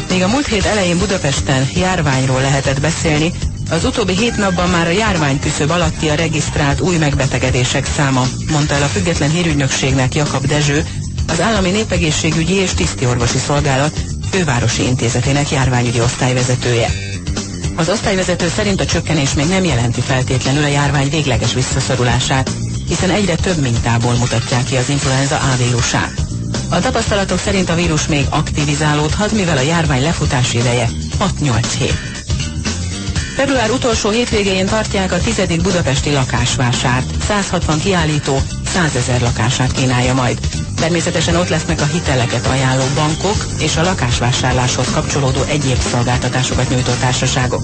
Még a múlt hét elején Budapesten járványról lehetett beszélni, az utóbbi hét napban már a járvány küszöb alatti a regisztrált új megbetegedések száma, mondta el a független hírügynökségnek Jakab Dezső, az Állami Népegészségügyi és Tisztiorvosi Szolgálat fővárosi intézetének járványügyi osztályvezetője. Az osztályvezető szerint a csökkenés még nem jelenti feltétlenül a járvány végleges visszaszorulását, hiszen egyre több mintából mutatják ki az influenza A vírusát. A tapasztalatok szerint a vírus még aktivizálódhat, mivel a járvány lefutási ideje 6-8 hét. Február utolsó hétvégén tartják a tizedik budapesti lakásvásárt. 160 kiállító 100 ezer lakását kínálja majd. Természetesen ott lesznek a hiteleket ajánló bankok és a lakásvásárláshoz kapcsolódó egyéb szolgáltatásokat nyújtó társaságok.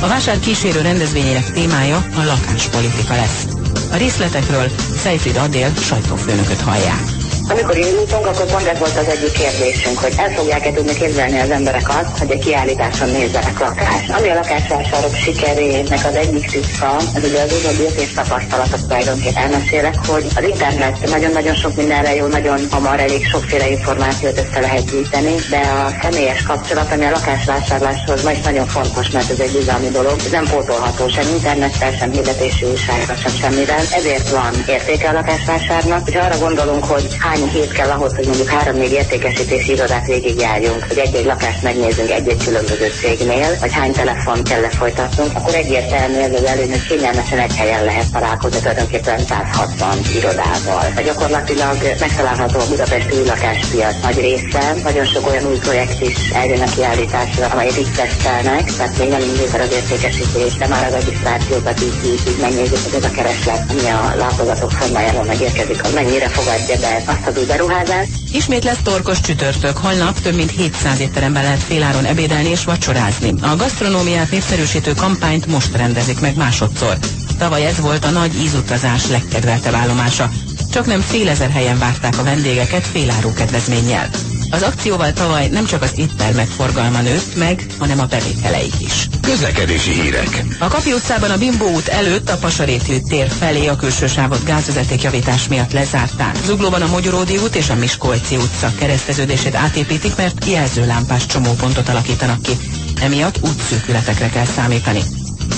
A vásár kísérő rendezvényének témája a lakáspolitika lesz. A részletekről Szejfrid Adél sajtófőnököt hallják. Amikor indultunk, akkor pont ez volt az egyik kérdésünk, hogy el fogják-e tudni képzelni az emberek azt, hogy a kiállításon nézzenek lakást. Ami a lakásvásárok sikerének az egyik titka, ez ugye az utóbbi év tapasztalatot tulajdonképpen elmesélek, hogy az internet nagyon-nagyon sok mindenre jó, nagyon hamar elég sokféle információt össze lehet gyűjteni, de a személyes kapcsolat, ami a lakásvásárláshoz ma is nagyon fontos, mert ez egy bizalmi dolog, ez nem pótolható sem internettel, sem hirdetési újságra, sem semmivel. Ezért van értéke a lakásvásárnak, hogyha arra gondolunk, hogy hány hány hét kell ahhoz, hogy mondjuk három-négy értékesítési irodát végigjárjunk, hogy egy-egy lakást megnézzünk egy-egy különböző cégnél, vagy hány telefon kell lefolytatnunk, akkor egyértelmű ez az előny, hogy kényelmesen egy helyen lehet találkozni tulajdonképpen 160 irodával. A gyakorlatilag megtalálható a budapesti új lakáspiac nagy része, nagyon sok olyan új projekt is eljön a kiállításra, amelyet itt tesztelnek, tehát még nem indult az értékesítés, de már a regisztrációkat így, így, így megnézzük, hogy ez a kereslet, ami a látogatók formájában megérkezik, az mennyire fogadja be azt az új beruházás. Ismét lesz torkos csütörtök. Holnap több mint 700 étteremben lehet féláron ebédelni és vacsorázni. A gasztronómiát népszerűsítő kampányt most rendezik meg másodszor. Tavaly ez volt a nagy ízutazás legkedveltebb állomása. Csak nem fél ezer helyen várták a vendégeket féláró kedvezménnyel. Az akcióval tavaly nem csak az éttermek forgalma nőtt meg, hanem a bevételeik is. Közlekedési hírek. A Kapi utcában a Bimbó út előtt a Pasaréti tér felé a külső sávot gázvezeték javítás miatt lezárták. Zuglóban a Mogyoródi út és a Miskolci utca kereszteződését átépítik, mert jelzőlámpás csomópontot alakítanak ki. Emiatt útszűkületekre kell számítani.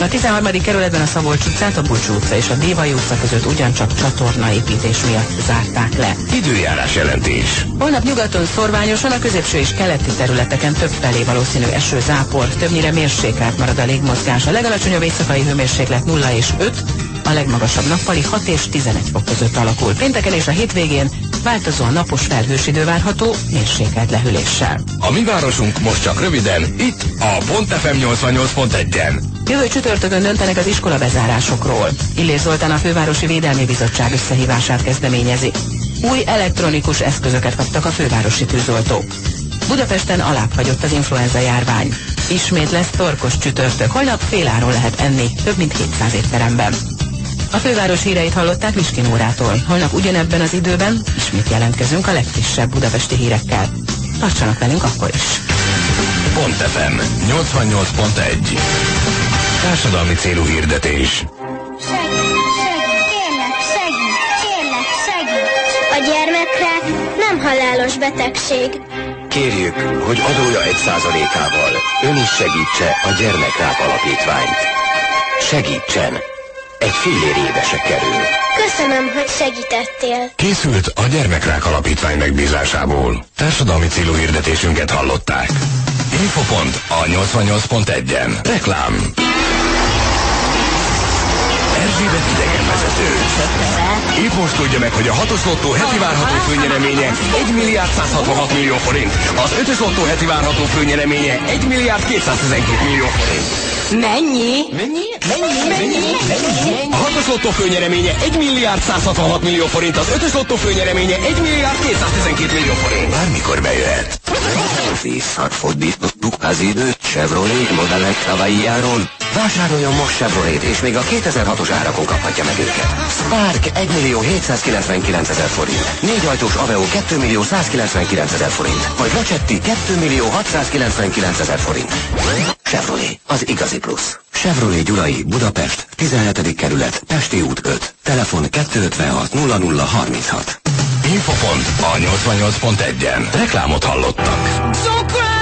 A 13. kerületben a Szabolcs utcát, a Bulcsú utca és a Dévai utca között ugyancsak csatornaépítés miatt zárták le. Időjárás jelentés. Holnap nyugaton szorványosan, a középső és keleti területeken több felé valószínű eső, zápor, többnyire mérsékelt marad a légmozgás. A legalacsonyabb éjszakai hőmérséklet 0 és 5, a legmagasabb nappali 6 és 11 fok között alakul. Pénteken és a hétvégén változóan napos felhős idő várható, mérsékelt lehűléssel. A mi városunk most csak röviden, itt a Pont FM 88.1-en. Jövő csütörtökön döntenek az iskola bezárásokról. Illés Zoltán a Fővárosi Védelmi Bizottság összehívását kezdeményezi. Új elektronikus eszközöket kaptak a fővárosi tűzoltók. Budapesten alább hagyott az influenza járvány. Ismét lesz torkos csütörtök, holnap féláron lehet enni, több mint 700 étteremben. A főváros híreit hallották Miskin órától. Holnap ugyanebben az időben ismét jelentkezünk a legfrissebb budapesti hírekkel. Tartsanak velünk akkor is. Pont FM 88.1 Társadalmi célú hirdetés. A gyermekrák nem halálos betegség. Kérjük, hogy adója egy százalékával ön is segítse a Gyermekrák Alapítványt. Segítsen! Egy fillér éve se kerül. Köszönöm, hogy segítettél. Készült a Gyermekrák Alapítvány megbízásából. Társadalmi célú hirdetésünket hallották. Infopont a 88.1-en. Reklám. Erzsébet idegenvezető. Épp most tudja meg, hogy a hatos lottó heti várható főnyereménye 1 milliárd 166 millió forint. Az ötös lottó heti várható főnyereménye 1 milliárd 212 millió forint. Mennyi? Mennyi? Mennyi? Mennyi? A hatos lottó főnyereménye 1 milliárd 166 millió forint, az ötös lottó főnyereménye 1 milliárd 212 millió forint. Bármikor bejöhet. Visszafordítottuk az időt Chevrolet modellek Cavalliáron. Vásároljon most Chevrolet és még a 2006-os árakon kaphatja meg őket. Spark 1 millió 799 ezer forint. Négy ajtós Aveo 2 millió 199 ezer forint. Vagy Lacetti 2 millió 699 ezer forint. Chevrolet, az igazi plusz. Chevrolet Gyulai, Budapest, 17. kerület, Pesti út 5. Telefon 256 0036. Infopont a 88.1-en. Reklámot hallottak. Don't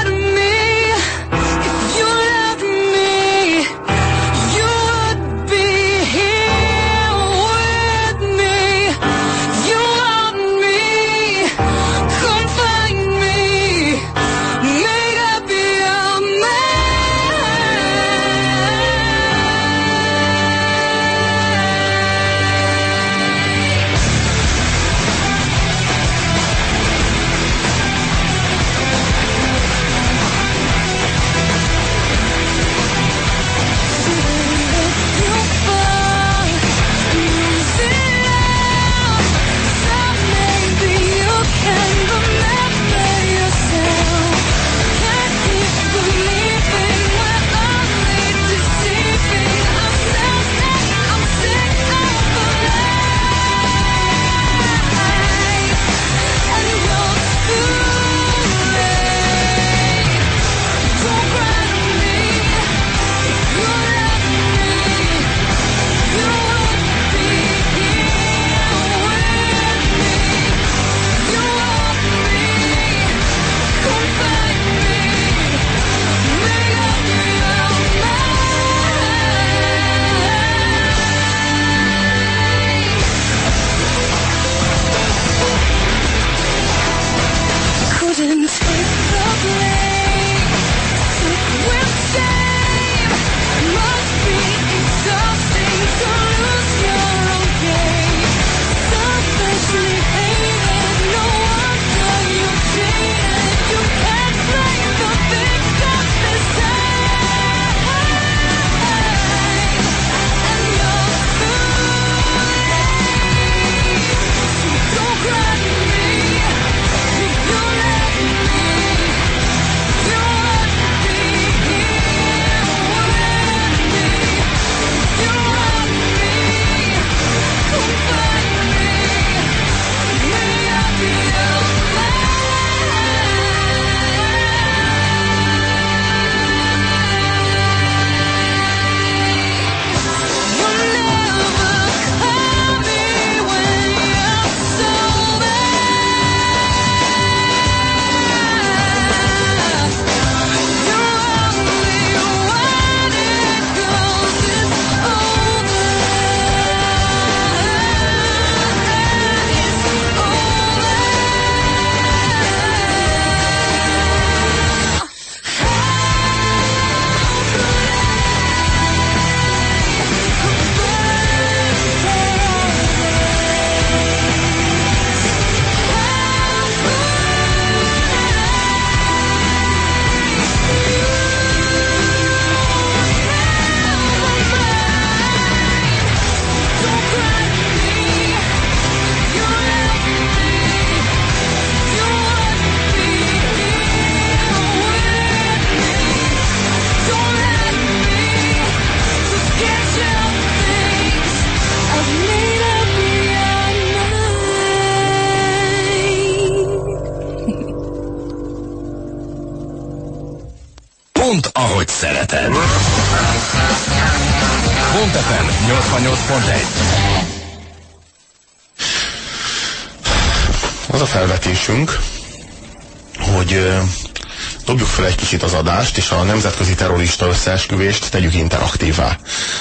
adást, és a nemzetközi terrorista összeesküvést tegyük interaktívá.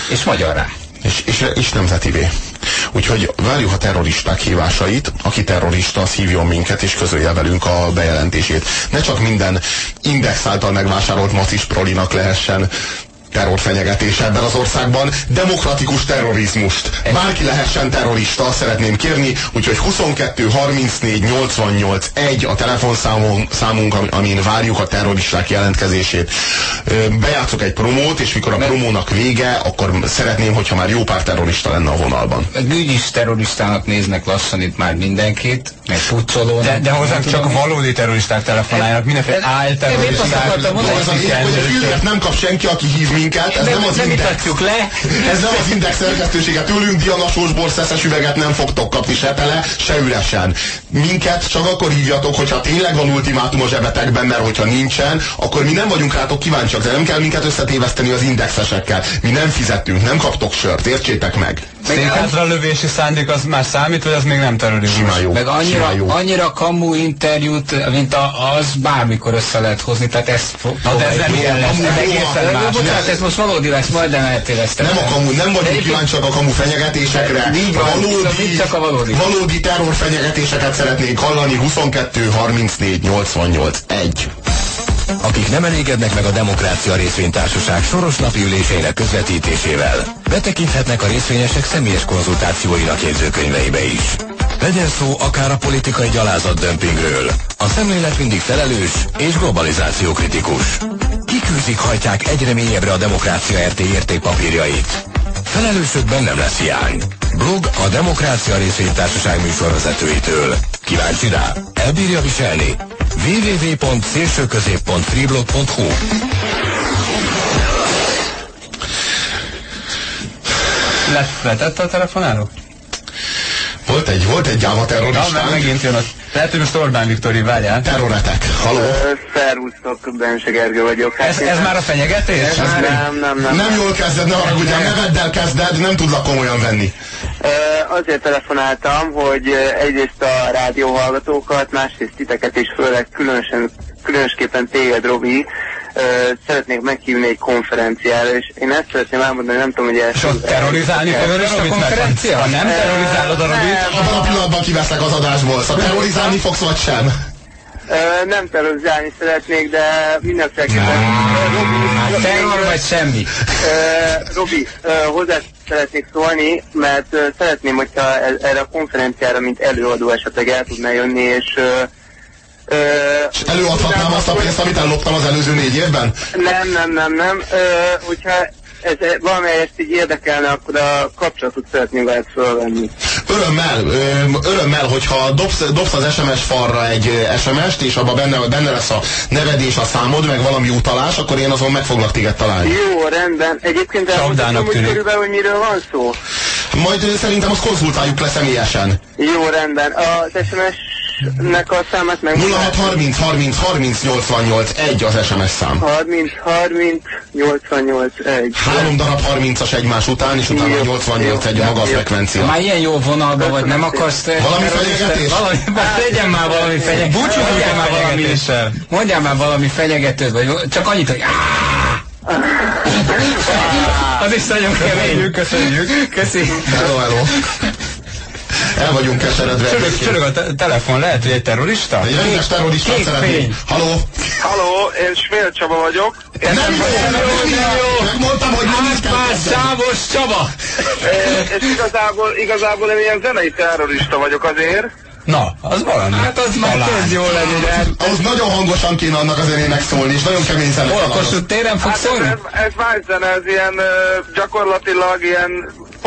És magyarrá. És, és, és nemzetivé. Úgyhogy várjuk a terroristák hívásait, aki terrorista, az hívjon minket, és közölje velünk a bejelentését. Ne csak minden index által megvásárolt macis prolinak lehessen terrorfenyegetés ebben az országban, demokratikus terrorizmust. Bárki lehessen terrorista, szeretném kérni, úgyhogy 22 34 88 1 a telefonszámunk, számunk, amin várjuk a terroristák jelentkezését. Bejátszok egy promót, és mikor a promónak vége, akkor szeretném, hogyha már jó pár terrorista lenne a vonalban. Bűnös terroristának néznek lassan itt már mindenkit, meg puccolónak. De, de hozzánk csak valódi terroristák telefonálnak, mindenféle álterroristák. Nem kap senki, aki hív minket, ez nem, nem az nem index. le. Ez nem az index szerkesztősége. Tőlünk Diana Sósbor szeszes üveget nem fogtok kapni se tele, se üresen. Minket csak akkor hívjatok, hogyha tényleg van ultimátum a zsebetekben, mert hogyha nincsen, akkor mi nem vagyunk rátok kíváncsiak, de nem kell minket összetéveszteni az indexesekkel. Mi nem fizettünk, nem kaptok sört, értsétek meg. Székházra lövési szándék az már számít, vagy az még nem terrorizmus? Simán jó. Meg annyira, jó. annyira kamu interjút, mint a, az bármikor össze lehet hozni, tehát fog, Na de ez nem ilyen lesz, ez egészen más. Bocsánat, ez most valódi lesz, majdnem eltévesztem. Nem a kamu, nem vagyunk kíváncsiak a kamu fenyegetésekre. Így van, valódi, csak a valódi. valódi terror fenyegetéseket szeretnénk hallani 22 34 88 1. Akik nem elégednek meg a Demokrácia Részvénytársaság soros napi üléseinek közvetítésével, betekinthetnek a részvényesek személyes konzultációinak jegyzőkönyveibe is. Legyen szó akár a politikai gyalázat dömpingről. A szemlélet mindig felelős és globalizáció kritikus. Kikűzik hajtják egyre mélyebbre a Demokrácia RT értékpapírjait. Felelősökben nem lesz hiány. Blog a Demokrácia Részvénytársaság műsorvezetőitől. Kíváncsi rá? Elbírja viselni? www.szélsőközép.freeblog.hu Let, letette a telefonáló? Volt egy, volt egy gyáva Ja, terroristánk. meg megint jön a... Lehet, hogy most Orbán Viktori, várjál. Terroretek. Haló? Szervusztok, Bense Gergő vagyok. Hát Ez, ez már a fenyegetés? Ez nem, még- nem, nem, nem. Nem jól kezded, ne haragudjál, neveddel kezded, nem tudlak komolyan venni. Azért telefonáltam, hogy egyrészt a rádióhallgatókat, másrészt titeket és főleg különösen, különösképpen téged, Robi, szeretnék meghívni egy konferenciára, és én ezt szeretném elmondani, nem tudom, hogy ezt... És terrorizálni fogod a konferencia? Ha nem terrorizálod a Robit, Abban a pillanatban kiveszek az adásból, szóval terrorizálni fogsz vagy sem? Ö, nem terrorizálni szeretnék, de mindenféleképpen... Terror vagy semmi. Robi, hozzá szeretnék szólni, mert szeretném, hogyha e- erre a konferenciára, mint előadó esetleg el tudna jönni, és ö, előadhatnám azt a pénzt, amit elloptam az előző négy évben? nem, nem, nem, nem. Ö, hogyha ez valamelyest így érdekelne, akkor a kapcsolatot szeretném veled fölvenni. Örömmel, örömmel, hogyha dobsz, dobsz az SMS falra egy SMS-t, és abban benne, benne lesz a neved és a számod, meg valami utalás, akkor én azon meg foglak téged találni. Jó, rendben. Egyébként elmondhatom, hogy körülbelül, hogy miről van szó. Majd szerintem azt konzultáljuk le személyesen. Jó, rendben. Az SMS-nek a számát meg... 0630 30 30 88 1 az SMS szám. 30, 30, 88, 1. Három darab 30-as egymás után, és utána Jó, 88 egy jó, a maga jó. frekvencia. Már ilyen jó vonalban vagy, nem akarsz te... Valami fenyegetés? Valami, legyen már valami fenyegetés. Búcsúzunk Mondjál a már valami, mondjál már valami fenyegetőt, vagy csak annyit, hogy Az is nagyon kemény. köszönjük. Köszi. Hello, hello. El vagyunk keseredve. Csörög, csörög a te telefon, lehet, hogy egy terrorista? Egy rendes terroristát kék szeretnék. Haló? Halló, én Svél Csaba vagyok. Nem jó, nem jó, nem jó. Megmondtam, hogy nem is kell. Sávos Csaba. és igazából, igazából én ilyen zenei terrorista vagyok azért. Na, az valami. Hát az már kezd jól lenni, de Ahhoz nagyon hangosan kéne annak a zenének szólni, és nagyon kemény zene. hol a. Kossuth téren fog Hát ez, szólni? ez, ez más zene, ez ilyen gyakorlatilag ilyen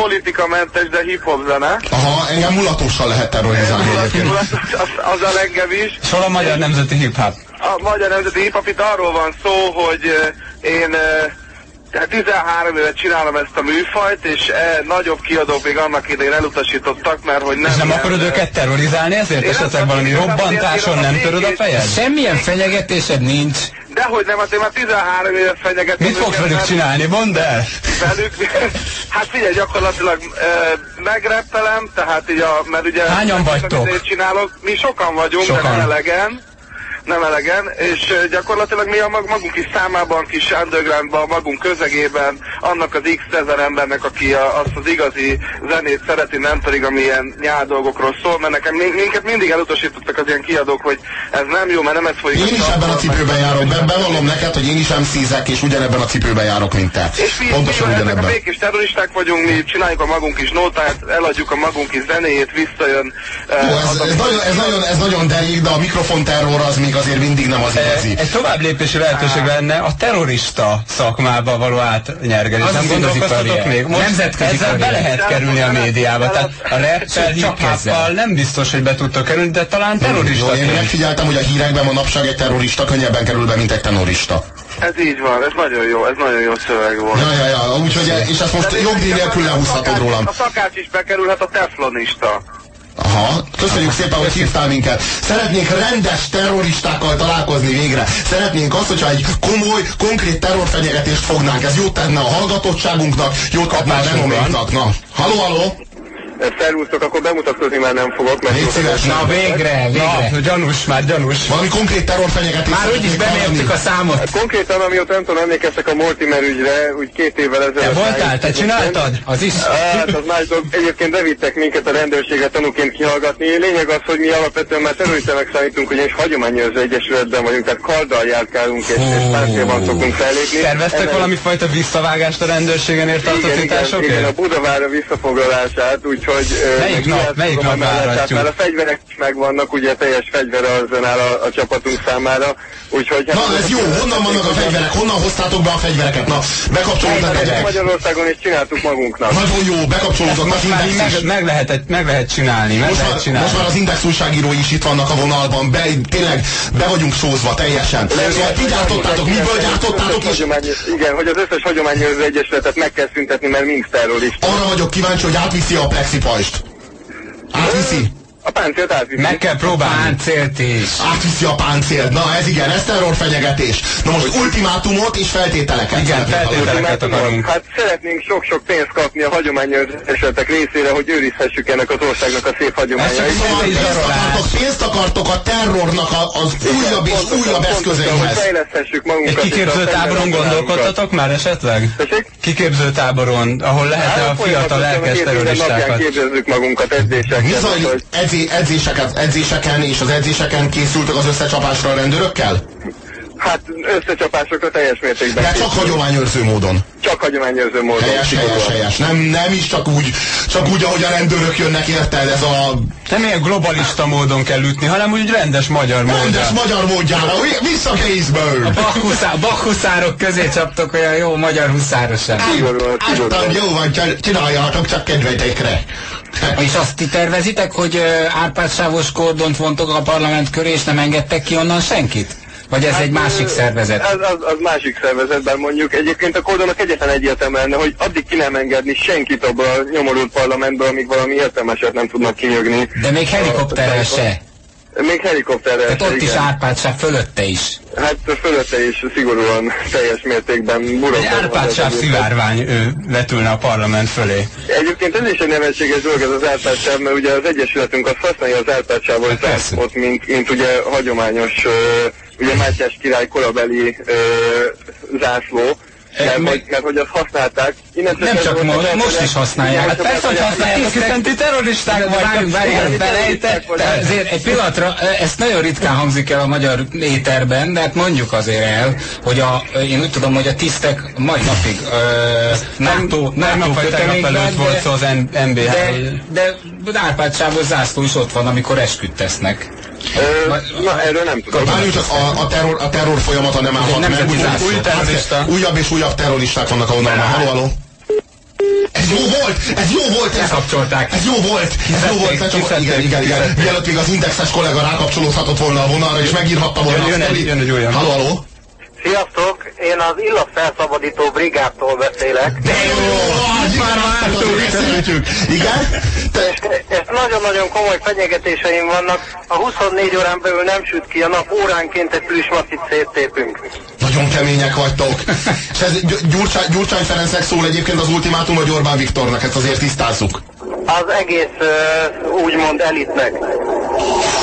politikamentes, de hip-hop zene. Aha, engem mulatóssal lehet terrorizálni egyébként. Az, az, az a engem is. Hol a magyar nemzeti hip-hop? A Magyar Nemzeti Hip-Hop itt arról van szó, hogy ö, én ö, tehát 13 éve csinálom ezt a műfajt, és e, nagyobb kiadók még annak idején elutasítottak, mert hogy nem... És nem ilyen, akarod őket terrorizálni ezért? Esetleg valami robbantáson nem töröd a fejed? Semmilyen fenyegetésed nincs. Dehogy nem, hát én már 13 éve fenyegetem. Mit fogsz velük csinálni? Mondd el! Velük? Hát figyelj, gyakorlatilag e, megreppelem, tehát így a, mert ugye... Hányan vagytok? Csinálok, mi sokan vagyunk, Sokan. de elegen nem elegen, és gyakorlatilag mi a mag- magunk is számában, kis undergroundban, magunk közegében, annak az x ezer embernek, aki a, azt az igazi zenét szereti, nem pedig amilyen nyál dolgokról szól, mert nekem min- minket mindig elutasítottak az ilyen kiadók, hogy ez nem jó, mert nem ez folyik. Én is ebben a cipőben járok, be, bevallom neked, hogy én is MC-zek, és ugyanebben a cipőben járok, mint te. És mi, Pontosan mi ezek a ugyanebben. békés terroristák vagyunk, mi csináljuk a magunk kis nótáját, eladjuk a magunk kis zenéjét, visszajön. eh, Jó, ez, ez, nagyon, ez, nagyon, ez nagyon derék, de a mikrofonterror az még azért mindig nem az igazi. Egy tovább lépési lehetőség lenne a terrorista szakmába való átnyergelés. Az Nem gondolkoztatok még? Most Nemzetközi ezzel be karrier. lehet kerülni a médiába. Tehát a rappel, Csak hip nem biztos, hogy be tudtok kerülni, de talán Jó, terrorista. én megfigyeltem, hogy a hírekben manapság egy terrorista könnyebben kerül be, mint egy tenorista. Ez így van, ez nagyon jó, ez nagyon jó szöveg volt. Ja, ja, ja, úgyhogy, és ezt most jogdíj nélkül lehúzhatod rólam. A szakács is bekerülhet a teflonista. Aha, köszönjük szépen, hogy hívtál minket. Szeretnénk rendes terroristákkal találkozni végre. Szeretnénk azt, hogyha egy komoly, konkrét terrorfenyegetést fognánk. Ez jót tenne a hallgatottságunknak, jót kapná a renoménknak. Na, haló, haló? Szervusztok, akkor bemutatkozni már nem fogok, mert... Légy szíves. Na végre, végre. Na, gyanús már, gyanús. Valami konkrét terrorfenyegetést Már úgyis bemértük a számot. Konkrétan, amióta nem tudom, emlékeztek a Mortimer ügyre, úgy két évvel ezelőtt... Te voltál, te csináltad? Az is. Hát, az más dolog. Egyébként bevittek minket a rendőrségre tanúként kihallgatni. Lényeg az, hogy mi alapvetően már terroristának számítunk, ugyanis hagyományőrző egyesületben vagyunk, tehát karddal járkálunk és, és páncélban szokunk fellépni. Terveztek Ennek- valami fajta visszavágást a rendőrségen ért igen, igen, igen, a? Budavára visszafoglalását, úgyhogy... Melyik nap- melyik a nap mellett, váratjuk? Már a fegyverek is megvannak, ugye teljes fegyverarzenál a, a csapatunk számára, úgyhogy... hát- Na, ez jó, honnan vannak a fegyverek? Honnan hoztátok be a fegyvereket? Na, bekapcsolódnak a gyerekek. Magyarországon is csináltuk magunknak. Nagyon jó, bekapcsolódnak az Már is. meg, meg, lehet, meg lehet csinálni, meg Most lehet már, csinálni. most már az Index újságírói is itt vannak a vonalban, be, tényleg be vagyunk sózva teljesen. Szóval ti gyártottátok, miből gyártottátok, Hagyományos- Igen, hogy az összes hagyományőrző egyesületet meg kell szüntetni, mert mind terrorista. arra vagyok kíváncsi, hogy átviszi a plexipajst. Átviszi? A páncélt átviszi. Meg kell próbálni. Páncélt is. Átviszi a páncélt. Na ez igen, ez terrorfenyegetés. Na most ultimátumot és feltételeket. Igen, feltételeket akarunk. Hát szeretnénk sok-sok pénzt kapni a hagyományőrző egyesületek részére, hogy őrizhessük ennek az országnak a szép hagyományait. Szóval pénzt akartok, pénzt akartok a terrornak a- az újabb és újabb eszközeihez. Hogy fejleszthessük Egy magunkat. a kiképző táboron gondolkodtatok már esetleg? Kiképző táboron, ahol lehetne a Hát, fiatal folyamatosan lelkes terroristákat. képezzük magunkat edzéseken. Mi zajlik? Edzéseket, edzéseken és az edzéseken készültek az összecsapásra a rendőrökkel? Hát összecsapásokra teljes mértékben. De csak hagyományőrző módon. Csak hagyományőrző módon. Helyes, helyes, helyes. Nem, nem is csak úgy, csak úgy, ahogy a rendőrök jönnek, érted? Ez a Nem ilyen globalista módon kell ütni, hanem úgy rendes magyar módon. rendes magyar módjára. Vissza kézből! Bakhuszá- Bakhuszárok közé csaptok olyan jó magyar huszárosan. Áttam, jó van, csinál- csináljátok csak kedvetekre. És azt ti tervezitek, hogy ö, árpádsávos kordont vontok a parlament köré, és nem engedtek ki onnan senkit? Vagy ez egy másik szervezet? Az, az, az másik szervezetben mondjuk. Egyébként a kordonok egyetlen egyértelmű lenne, hogy addig ki nem engedni senkit abból a nyomorult parlamentből, amíg valami értelmeset nem tudnak kinyögni. De még helikopterrel se. Még helikopterrel se, ott is igen. Árpádság fölötte is. Hát fölötte is szigorúan teljes mértékben Egy burokban. árpádsáv szivárvány ő vetülne a parlament fölé. Egyébként ez is egy nevetséges dolog ez az árpádsáv, mert ugye az Egyesületünk az használja az árpádsávos Hát zászlót, mint, mint ugye hagyományos, ö, ugye Mátyás király korabeli ö, zászló, mert, hogy, mert hogy azt használták. Innentől Nem csak volt mo- az most is használják. Hát persze, hogy használják, Hiszen ti terroristák várjunk, várjunk. De azért egy pillanatra, ezt nagyon ritkán hangzik el a magyar éterben, de hát mondjuk azért el, hogy a, én úgy tudom, hogy a tisztek mai napig uh, NATO, NATO vagy kötelékben, előtt volt szó az MBH. de, de Árpádsávos zászló is ott van, amikor esküdt tesznek. Ö, Na, erről nem tudom. Várjunk csak, a, a, terror, a terror folyamata nem állhat meg. Új- zászló. új terrorista. Újabb és újabb terroristák vannak a vonalban. Halló, halló. Ez jó volt! Ez jó volt! Ez, Lekapcsolták. ez jó volt! Ez jó volt! Kiszedték, Csak, igen, igen, igen. kiszedték. Mielőtt még az indexes kollega rákapcsolódhatott volna a vonalra, és megírhatta volna Jön- jön a sztorit. jön egy olyan. Halló, halló. Sziasztok, én az illatfelszabadító brigádtól beszélek. De jó, már vártuk, Igen? És, és nagyon-nagyon komoly fenyegetéseim vannak. A 24 órán belül nem süt ki a nap, óránként egy plüsmacit széttépünk. Nagyon kemények vagytok. És ez Gyurcsány, Gyurcsány Ferencnek szól egyébként az ultimátum, vagy Orbán Viktornak, ezt azért tisztázzuk. Az egész uh, úgymond elitnek.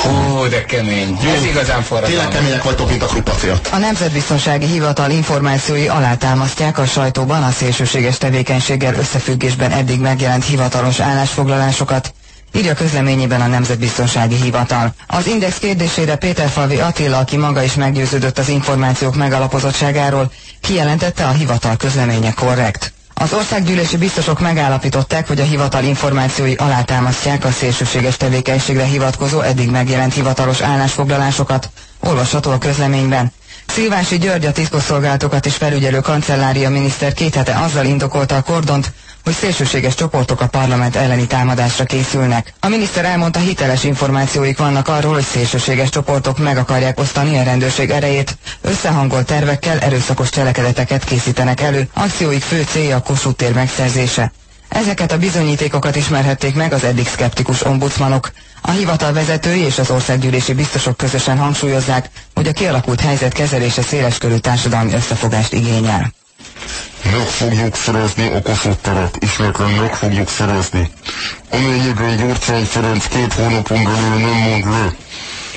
Ó, de kemény. Ez igazán forradalmas. Tényleg kemények vagytok, mint a krupacél. A Nemzetbiztonsági Hivatal információi alátámasztják a sajtóban a szélsőséges tevékenységgel összefüggésben eddig megjelent hivatalos állásfoglalásokat. Írja közleményében a Nemzetbiztonsági Hivatal. Az Index kérdésére Péter Falvi Attila, aki maga is meggyőződött az információk megalapozottságáról, kijelentette a hivatal közleménye korrekt. Az országgyűlési biztosok megállapították, hogy a hivatal információi alátámasztják a szélsőséges tevékenységre hivatkozó eddig megjelent hivatalos állásfoglalásokat, olvasható a közleményben. Szilvási György a titkosszolgálatokat és felügyelő kancellária miniszter két hete azzal indokolta a kordont, hogy szélsőséges csoportok a parlament elleni támadásra készülnek. A miniszter elmondta, hiteles információik vannak arról, hogy szélsőséges csoportok meg akarják osztani a rendőrség erejét, összehangolt tervekkel erőszakos cselekedeteket készítenek elő, akcióik fő célja a Kossuth tér megszerzése. Ezeket a bizonyítékokat ismerhették meg az eddig szkeptikus ombudsmanok. A hivatal vezetői és az országgyűlési biztosok közösen hangsúlyozzák, hogy a kialakult helyzet kezelése széleskörű társadalmi összefogást igényel. Meg fogjuk szerezni a Kossuth teret, ismétlen meg fogjuk szerezni. Amennyiben Gyurcsány Ferenc két hónapon belül nem mond le,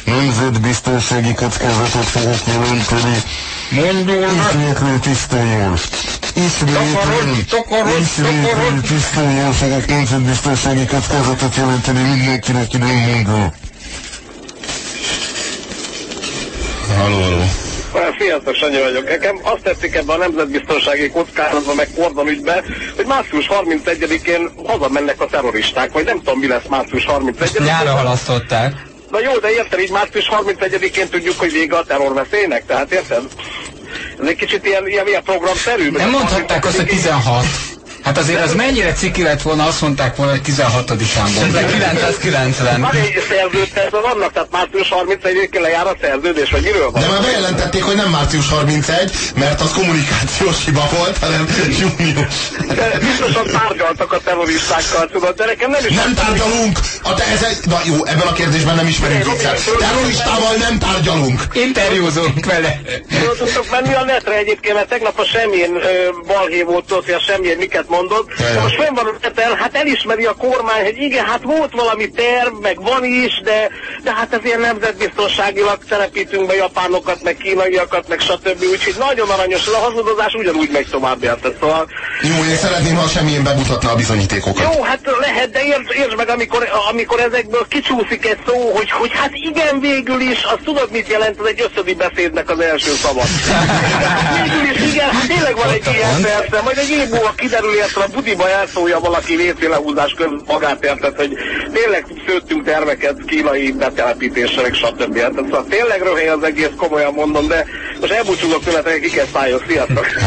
nemzetbiztonsági kockázatot fogok jelenteni. Ismétlő tisztán Ismétlő, ismétlő tisztán fogok nemzetbiztonsági kockázatot jelenteni mindenkinek, ki nem mond le. Halló, halló. Sziasztok, Sanyi vagyok. Nekem azt tetszik ebben a nemzetbiztonsági kockázatban, meg Kordon ügybe, hogy március 31-én hazamennek a terroristák, vagy nem tudom, mi lesz március 31-én. Nyára halasztották. Na jó, de érted, így március 31-én tudjuk, hogy vége a terrorveszélynek, tehát érted? Ez egy kicsit ilyen, ilyen, ilyen programszerű. Nem mondhatták azt, hogy 16. Hát azért az mennyire ciki lett volna, azt mondták volna, hogy 16-án volt. 1990. Van egy szerződés, vannak, tehát március 31-én lejár a szerződés, vagy miről van? De már bejelentették, hogy nem március 31, mert az kommunikációs hiba volt, hanem június. De biztosan tárgyaltak a terroristákkal, tudod, de nekem nem is... Nem tárgyalunk! A te, ez egy, na jó, ebben a kérdésben nem ismerünk viccet. Terroristával nem tárgyalunk! Interjúzunk vele. Tudtok menni a netre egyébként, mert tegnap a semmilyen balhé volt a semmilyen miket mondott. De most fenn van a neten, hát elismeri a kormány, hogy igen, hát volt valami terv, meg van is, de, de hát ezért nemzetbiztonságilag telepítünk be japánokat, meg kínaiakat, meg stb. Úgyhogy nagyon aranyos, a hazudozás ugyanúgy megy tovább, érted? Szóval... Jó, én szeretném, ha semmilyen bemutatna a bizonyítékokat. Jó, hát lehet, de értsd, értsd meg, amikor, amikor ezekből kicsúszik egy szó, hogy, hogy hát igen, végül is, azt tudod, mit jelent, ez egy összödi beszédnek az első szava. végül is, igen, hát tényleg van egy ilyen persze, majd egy év múlva kiderül, érted, a budiba elszólja valaki vécélehúzás között magát, érted, hogy tényleg szőttünk terveket kínai betelepítésre, meg stb. Érted, szóval tényleg röhely az egész, komolyan mondom, de most elbúcsúzok tőletek, ki kell szálljon, sziasztok!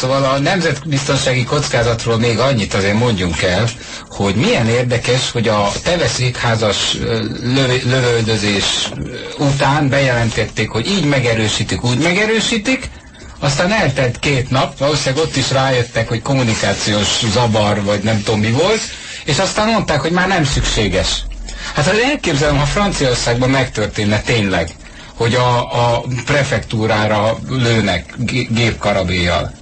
Szóval a nemzetbiztonsági kockázatról még annyit azért mondjunk el, hogy milyen érdekes, hogy a teveszékházas lövöldözés után bejelentették, hogy így megerősítik, úgy megerősítik, aztán eltelt két nap, valószínűleg ott is rájöttek, hogy kommunikációs zavar, vagy nem tudom mi volt, és aztán mondták, hogy már nem szükséges. Hát ha elképzelem, ha Franciaországban megtörténne tényleg, hogy a, a prefektúrára lőnek gépkarabéjjal,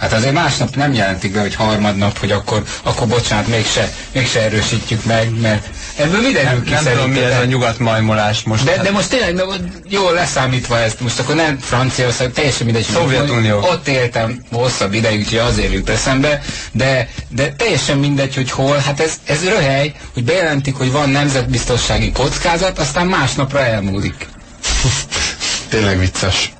Hát azért másnap nem jelentik be, hogy harmadnap, hogy akkor, akkor bocsánat, mégse, mégse erősítjük meg, mert ebből mi derül ki Nem tudom, mi ez a nyugatmajmolás most. De, de most tényleg, de, jó leszámítva ezt, most akkor nem Franciaország, teljesen mindegy. Szovjetunió. Ott éltem hosszabb ideig, úgyhogy azért jut eszembe, de, de teljesen mindegy, hogy hol, hát ez, ez röhely, hogy bejelentik, hogy van nemzetbiztonsági kockázat, aztán másnapra elmúlik. Tényleg vicces.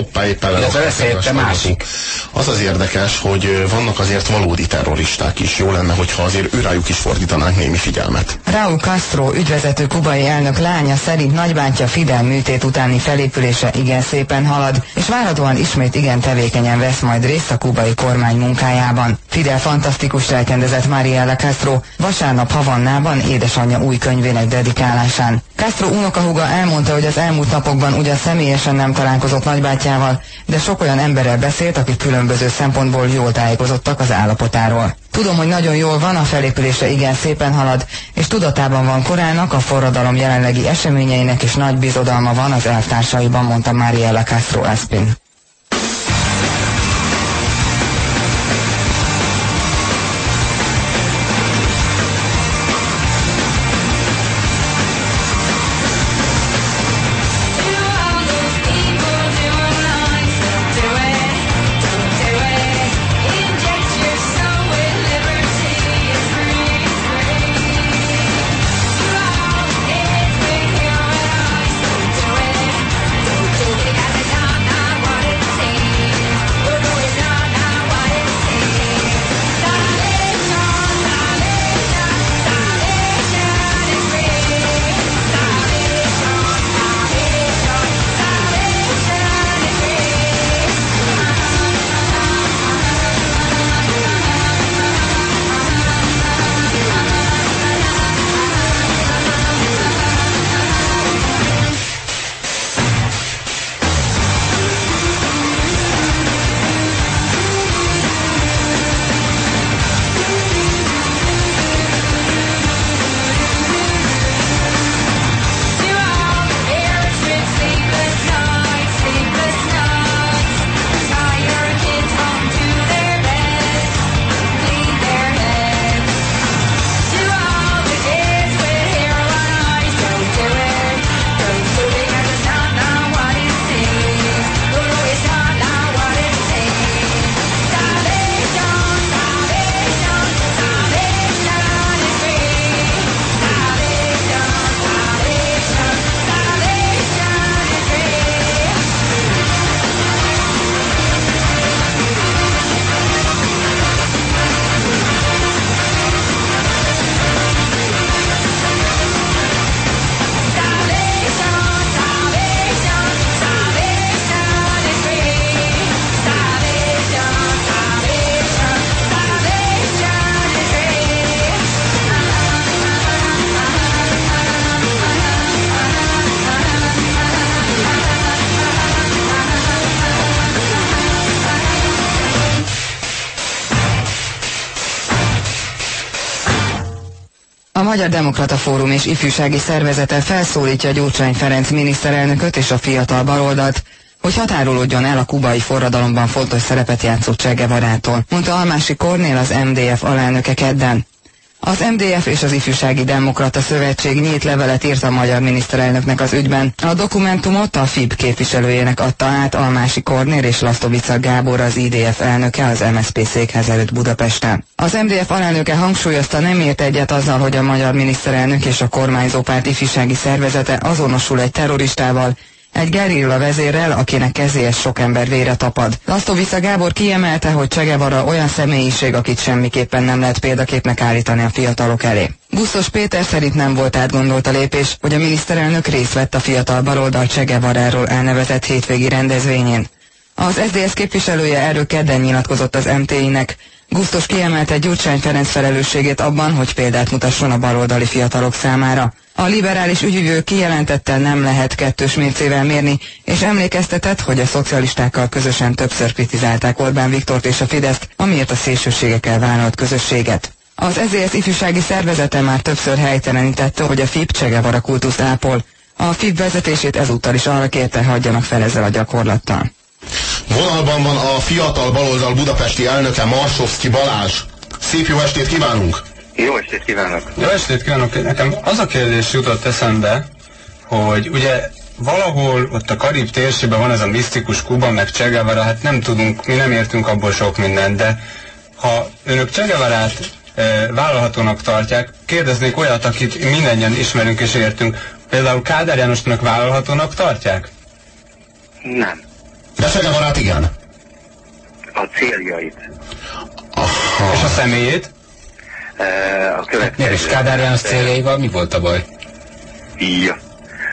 Hoppá, éppen Illetve másik. Az az érdekes, hogy vannak azért valódi terroristák is. Jó lenne, hogyha azért őrájuk is fordítanánk némi figyelmet. Raúl Castro, ügyvezető kubai elnök lánya szerint nagybántja Fidel műtét utáni felépülése igen szépen halad, és várhatóan ismét igen tevékenyen vesz majd részt a kubai kormány munkájában. Fidel fantasztikus lelkendezett Mariella Castro vasárnap Havannában édesanyja új könyvének dedikálásán. Castro unokahuga elmondta, hogy az elmúlt napokban ugyan személyesen nem találkozott nagybátyjával, de sok olyan emberrel beszélt, akik különböző szempontból jól tájékozottak az állapotáról. Tudom, hogy nagyon jól van, a felépülése igen szépen halad, és tudatában van korának, a forradalom jelenlegi eseményeinek is nagy bizodalma van az elvtársaiban, mondta Mariella Castro Espin. Magyar Demokrata Fórum és Ifjúsági Szervezete felszólítja Gyurcsány Ferenc miniszterelnököt és a fiatal baloldalt, hogy határolódjon el a kubai forradalomban fontos szerepet játszott Che Guevarától, mondta Almási Kornél az MDF alelnöke kedden. Az MDF és az Ifjúsági Demokrata Szövetség nyílt levelet írt a magyar miniszterelnöknek az ügyben. A dokumentumot a FIB képviselőjének adta át Almási Kornél és Lasztovica Gábor az IDF elnöke az MSZP székhez előtt Budapesten. Az MDF alelnöke hangsúlyozta nem ért egyet azzal, hogy a magyar miniszterelnök és a kormányzópárt ifjúsági szervezete azonosul egy terroristával, egy gerilla vezérrel, akinek kezéhez sok ember vére tapad. Lasztovica Gábor kiemelte, hogy Csegevara olyan személyiség, akit semmiképpen nem lehet példaképnek állítani a fiatalok elé. Buszos Péter szerint nem volt átgondolt a lépés, hogy a miniszterelnök részt vett a fiatal baloldal Csegevaráról elnevezett hétvégi rendezvényén. Az SZDSZ képviselője erről kedden nyilatkozott az MTI-nek. Gusztus kiemelte Gyurcsány Ferenc felelősségét abban, hogy példát mutasson a baloldali fiatalok számára. A liberális ügyvívő kijelentette nem lehet kettős mércével mérni, és emlékeztetett, hogy a szocialistákkal közösen többször kritizálták Orbán Viktort és a Fideszt, amiért a szélsőségekkel vállalt közösséget. Az ezért ifjúsági szervezete már többször helytelenítette, hogy a FIP Csegevara kultuszt ápol. A FIP vezetését ezúttal is arra kérte, hagyjanak fel ezzel a gyakorlattal. Vonalban van a fiatal baloldal budapesti elnöke Marsovszki Balázs. Szép jó estét kívánunk! Jó estét kívánok! Jó estét kívánok! Nekem az a kérdés jutott eszembe, hogy ugye valahol ott a Karib térségben van ez a misztikus Kuba, meg Che Guevara, hát nem tudunk, mi nem értünk abból sok mindent, de ha önök Che Guevarát e, vállalhatónak tartják, kérdeznék olyat, akit mindannyian ismerünk és értünk. Például Kádár Jánosnak vállalhatónak tartják? Nem. De Che Guevarát igen. A céljait. Aha. És a személyét? E, a következő. Miért is Kádár János céljaival mi volt a baj? Ja.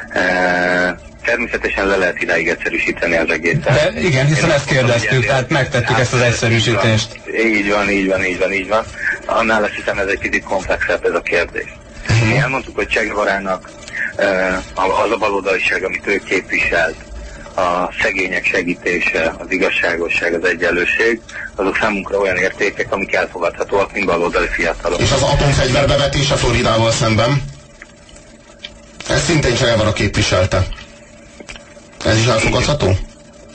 E, természetesen le lehet idáig egyszerűsíteni az egészet. De igen, hiszen Én ezt kérdeztük, tehát megtettük ezt az egyszerűsítést. Így van, így van, így van, így van. Annál azt hiszem ez egy kicsit komplexebb ez a kérdés. Mi elmondtuk, hogy Che Guevarának az a baloldaliság, amit ő képviselt, a szegények segítése, az igazságosság, az egyenlőség, azok számunkra olyan értékek, amik elfogadhatóak, mint baloldali fiatalok. És az atomfegyver bevetése Floridával szemben? Ez szintén Csegevara képviselte. Ez is elfogadható?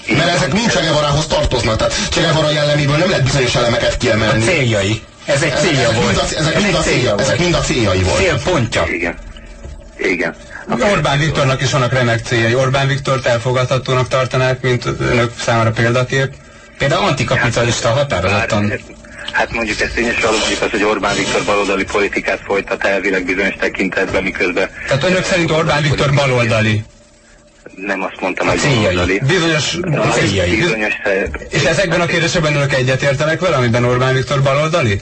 Mert ezek mind Csegevarához tartoznak, tehát Csegevara jelleméből nem lehet bizonyos elemeket kiemelni. A céljai. Ez egy célja ezek volt. Mind a, ezek, Ez mind a, célja cél, ezek volt. mind a céljai volt. Célpontja. Igen. Igen. Orbán Viktornak is vannak remek céljai. Orbán Viktort elfogadhatónak tartanák, mint önök számára példakép. Például antikapitalista határozottan. Hát mondjuk én is mondjuk az, hogy Orbán Viktor baloldali politikát folytat elvileg bizonyos tekintetben, miközben Tehát önök szerint Orbán Viktor baloldali. nem azt mondtam, hogy baloldali. Bizonyos céljai. Bizonyos És ezekben a kérdésekben önök egyetértenek vele, amiben Orbán Viktor baloldali?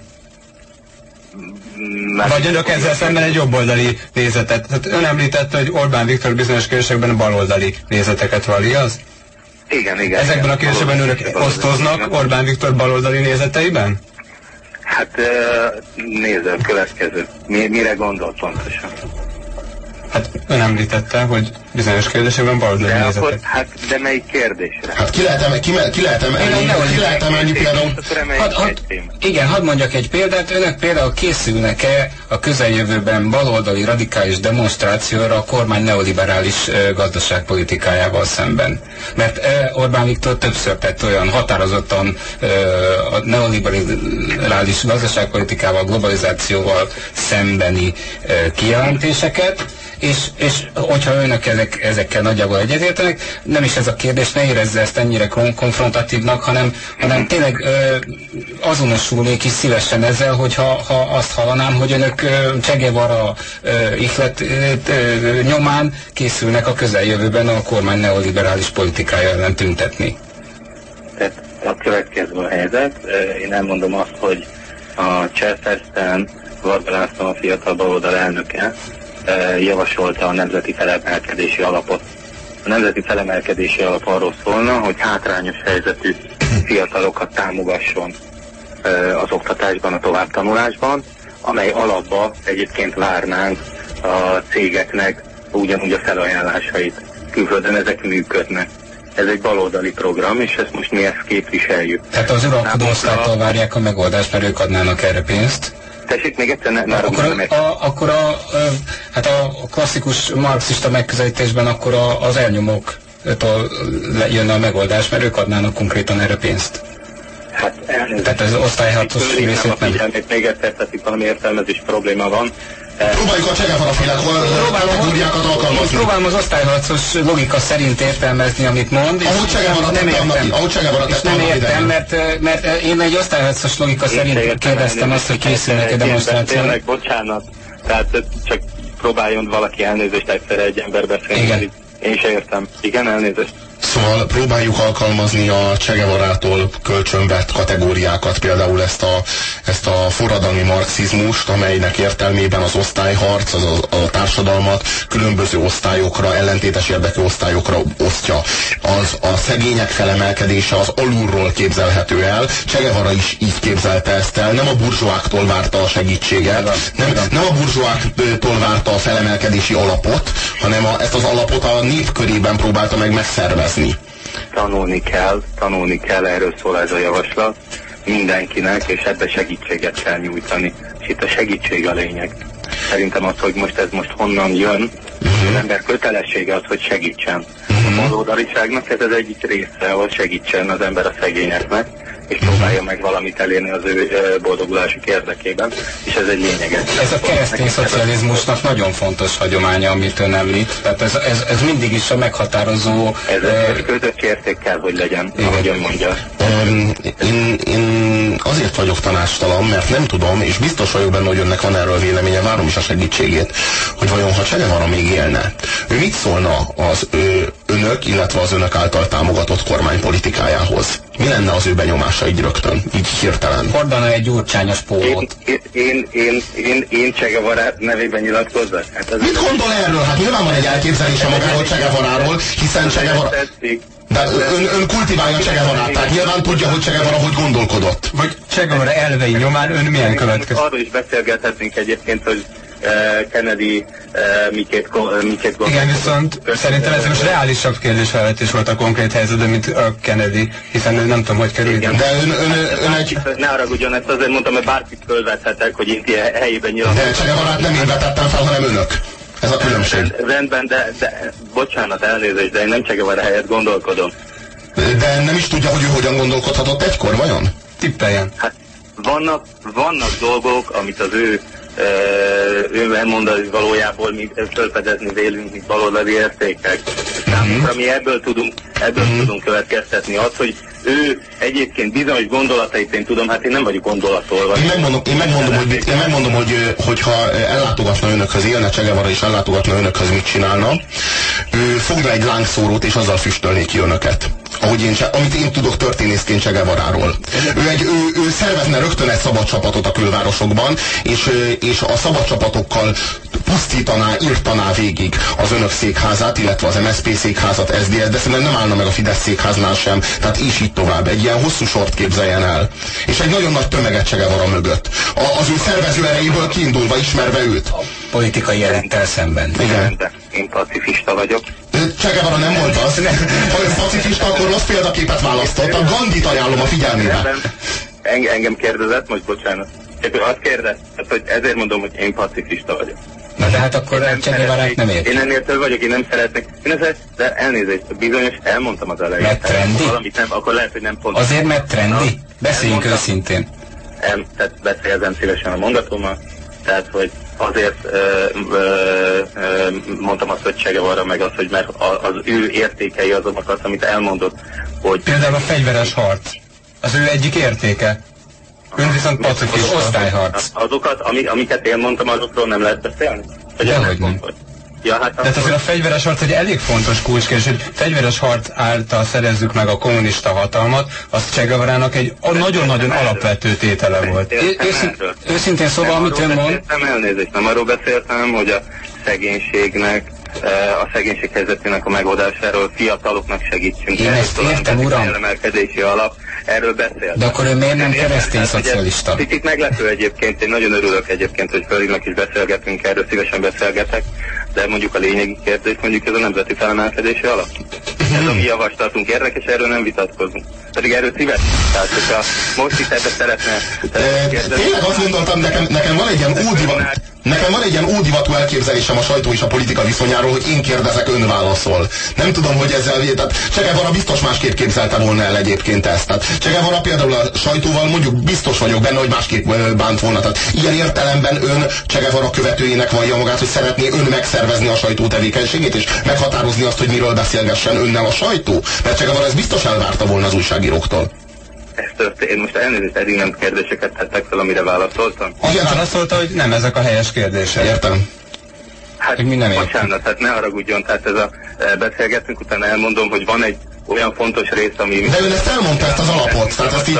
Vagy önök ezzel szemben egy jobboldali nézetet? Tehát ön említette, hogy Orbán Viktor bizonyos kérdésekben baloldali nézeteket vall, igaz? Igen, igen. Ezekben a kérdésekben önök osztoznak Orbán Viktor baloldali nézeteiben? Hát nézd a következő. Mi, mire gondol pontosan? Hát ön említette, hogy bizonyos kérdésekben baloldali De akkor, nézetek. hát, de melyik kérdésre? Hát ki lehet, emel, ki, ki lehet emelni, ki lehet emelni például... Had, had, igen, hadd mondjak egy példát. Önök például készülnek-e a közeljövőben baloldali radikális demonstrációra a kormány neoliberális ö, gazdaságpolitikájával szemben? Mert ö, Orbán Viktor többször tett olyan határozottan ö, a neoliberális gazdaságpolitikával, globalizációval szembeni kijelentéseket, és, és hogyha önök ezek, ezekkel nagyjából egyetértenek, nem is ez a kérdés, ne érezze ezt ennyire kon- konfrontatívnak, hanem, hanem tényleg ö, azonosulnék is szívesen ezzel, hogyha ha azt hallanám, hogy önök ö, ihlet ö, nyomán készülnek a közeljövőben a kormány neoliberális politikája ellen tüntetni. Tehát a következő helyzet. Én elmondom azt, hogy a Cselfesten Varga László a fiatal baloldal elnöke javasolta a Nemzeti Felemelkedési Alapot. A Nemzeti Felemelkedési Alap arról szólna, hogy hátrányos helyzetű fiatalokat támogasson az oktatásban, a továbbtanulásban, amely alapba egyébként várnánk a cégeknek ugyanúgy a felajánlásait. Külföldön ezek működnek. Ez egy baloldali program, és ezt most mi ezt képviseljük. Tehát az uralkodó osztálytól várják a megoldást, mert ők adnának erre pénzt. Tessék, még egyszer ne, ne Akkor, a, a, akkor a, hát a klasszikus marxista megközelítésben akkor a, az elnyomóktól le- jönne a megoldás, mert ők adnának konkrétan erre pénzt. Hát elnézést. Tehát az a részét nem. még egyszer, tehát itt valami értelmezés probléma van. Eh, Próbáljuk a Csegevara féle kategóriákat alkalmazni. Próbálom az osztályharcos logika szerint értelmezni, amit mond. és Ahogy Che Guevara nem értem. ahogy És tette nem értem, mert, ö, mert ö, én egy osztályharcos logika szerint kérdeztem azt, hogy készülnek-e demonstrációra. Tényleg, bocsánat. Tehát csak próbáljon valaki elnézést egyszer egy ember beszélni. Igen. Én se értem. Igen, elnézést. Szóval próbáljuk alkalmazni a Csegevarától kölcsönvett kategóriákat, például ezt a, ezt a forradalmi marxizmust, amelynek értelmében az osztályharc az a, a társadalmat különböző osztályokra, ellentétes érdekű osztályokra osztja. Az a szegények felemelkedése az alulról képzelhető el. Csegevara is így képzelte ezt el, nem a burzsóáktól várta a segítséget, nem, nem a burzsóáktól várta a felemelkedési alapot, hanem a, ezt az alapot a nép körében próbálta meg megszervezni. Tanulni kell, tanulni kell, erről szól ez a javaslat mindenkinek, és ebbe segítséget kell nyújtani. És itt a segítség a lényeg. Szerintem az, hogy most ez most honnan jön, az ember kötelessége az, hogy segítsen. A baloldaliságnak ez az egyik része, hogy segítsen az ember a szegényeknek, és próbálja meg valamit elérni az ő boldogulásuk érdekében, és ez egy lényeges. Ez a keresztény szocializmusnak nagyon fontos hagyománya, amit ön említ. Tehát ez, ez, ez mindig is a meghatározó... Ez egy közös érték kell, hogy legyen, ahogy ön mondja. Én, én azért vagyok tanástalan, mert nem tudom, és biztos vagyok benne, hogy önnek van erről véleménye, várom is a segítségét, hogy vajon ha Che Guevara még élne, ő mit szólna az ő, önök, illetve az önök által támogatott kormánypolitikájához? Mi lenne az ő benyomása így rögtön, így hirtelen? Hordana egy gyurcsányos pólót. Én, én, én, én, én Che Guevara nevében nyilatkozzak? Hát ez Mit gondol erről? Hát nyilván van egy elképzelése magáról Che Guevaráról, hiszen. Tetszik. De ön, ön kultiválja Che Guevarát, tehát nyilván tudja, hogy Che Guevara hogy gondolkodott. Vagy Che Guevara elvei nyomán ön milyen következő? Arról is beszélgethetnénk egyébként, hogy Kennedy eh, miként, ko- miként Igen, viszont szerintem ez most reálisabb kérdésfelvetés volt a konkrét helyzetben, mint a Kennedy, hiszen ő nem tudom, hogy kerül ide. De ön, ön, ön egy... Ne haragudjon, ezt azért mondtam, mert bárkit fölvethetek, hogy ilyen helyében nyilatkozom. De Guevarát nem én vetettem fel, hanem önök. Ez a különbség. Rend- Rendben, de, de bocsánat, elnézést, de én nem Che Guevara helyett gondolkodom. De nem is tudja, hogy ő hogyan gondolkodhatott egykor, vajon? Tippeljen. Hát vannak, vannak dolgok, amit az ő ő elmondani valójából mi fölfedezni vélünk, mint baloldali értékek. Számunkra mi ebből tudunk, ebből tudunk következtetni. Az, hogy ő egyébként bizonyos gondolatait én tudom, hát én nem vagyok gondolatolvasó. Én megmondom, én megmondom, hogy, mit- én megmondom hogy, hogyha ellátogatna önökhöz, élne Che Guevara és ellátogatna önökhöz, mit csinálna. Ő fogna egy lángszórót és azzal füstölné ki önöket. Ahogy én, amit én tudok történészként Che Guevaráról. Ő, egy, ő, ő szervezne rögtön egy szabad csapatot a külvárosokban, és, és a szabad csapatokkal pusztítaná, írtaná végig az önök székházát, illetve az MSZP székházat, SZDSZ, de szerintem nem állna meg a Fidesz székháznál sem, tehát és így tovább. Egy ilyen hosszú sort képzeljen el. És egy nagyon nagy tömeget Che Guevara mögött. A, az ő szervező erejéből kiindulva, ismerve őt. Politikai jelentel szemben. Igen. Én pacifista vagyok. Che Guevara nem volt az. Ha ő pacifista, akkor rossz példaképet választott. A Gandhit ajánlom a figyelmébe. Engem kérdezett, most bocsánat. Csak azt kérdezett, hogy ezért mondom, hogy én pacifista vagyok. Na de hát akkor a Che Guevarát nem ért. Én ennél több vagyok, én nem szeretnék. Én ezzel, de elnézést, bizonyos, elmondtam az elején. Mert trendi? Valamit nem, akkor lehet, hogy nem pont. Azért, mert trendi? Beszéljünk Elmondtam. őszintén. em, tehát befejezem szívesen a mondatommal, tehát, hogy azért ö, ö, ö, mondtam azt, hogy Che Guevara, meg az, hogy mert az ő értékei azok azt, amit elmondott, hogy Például a fegyveres harc. Az ő egyik értéke. Ön viszont pacifista. Az osztályharc. azokat, ami, amiket én mondtam, azokról nem lehet beszélni? Ez Dehogy nem. fontos? Ja, hát Tehát azért a fegyveres harc egy elég fontos kulcskérdés, hogy fegyveres harc által szerezzük meg a kommunista hatalmat, az Che Guevarának egy nagyon-nagyon alapvető tétele volt. Őszintén szóval, nem amit ön mond, beszéltem, elnézést, nem arról beszéltem, hogy a szegénységnek, eh, a szegénység helyzetének a megoldásáról fiataloknak segítsünk. Én ezt értem, uram. felemelkedési alap, erről beszélt. De akkor ő miért nem keresztény szocialista? Picit meglepő egyébként, én nagyon örülök egyébként, hogy fölhívnak is beszélgetünk erről, szívesen beszélgetek, de mondjuk a lényegi kérdés, mondjuk ez a nemzeti felemelkedési alap. Ez a mi javaslatunk érdekes, erről nem vitatkozunk. Pedig erről szívesen. Tehát, hogyha most is ebbe szeretne... Tényleg azt gondoltam, nekem, nekem van egy ilyen ódivat, nekem van egy ilyen ódivatú elképzelésem a sajtó és a politika viszonyáról, hogy én kérdezek, ön válaszol. Nem tudom, hogy ezzel, tehát Che Guevara biztos másképp képzelte volna el egyébként ezt. Tehát Che Guevara például a sajtóval mondjuk biztos vagyok benne, hogy másképp bánt volna. Tehát ilyen értelemben ön Che Guevara követőjének vallja magát, hogy szeretné ön megszervezni a sajtó tevékenységét, és meghatározni azt, hogy miről beszélgessen önnel a sajtó. Mert Che Guevara ezt biztos elvárta volna az újságíróktól. Ez történt. Én most elnézést, eddig nem kérdéseket tettek fel, amire válaszoltam. Igen, válaszolta, hogy nem ezek a helyes kérdések. Értem. Hát mi nem bocsánat, hát ne haragudjon, tehát ez a e, beszélgetünk, utána elmondom, hogy van egy olyan fontos rész, ami... De ön ezt elmondta, ezt az alapot, tehát ezt így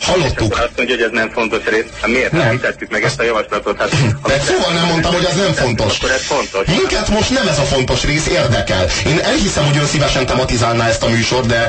hallottuk. Azt mondja, hogy ez nem fontos rész. Hát miért nem, nem tettük meg ezt a javaslatot? Hát, De szóval nem mondtam, hogy ez nem fontos. Akkor ez fontos. Minket most nem ez a fontos rész érdekel. Én elhiszem, hogy ön szívesen tematizálná ezt a műsort, de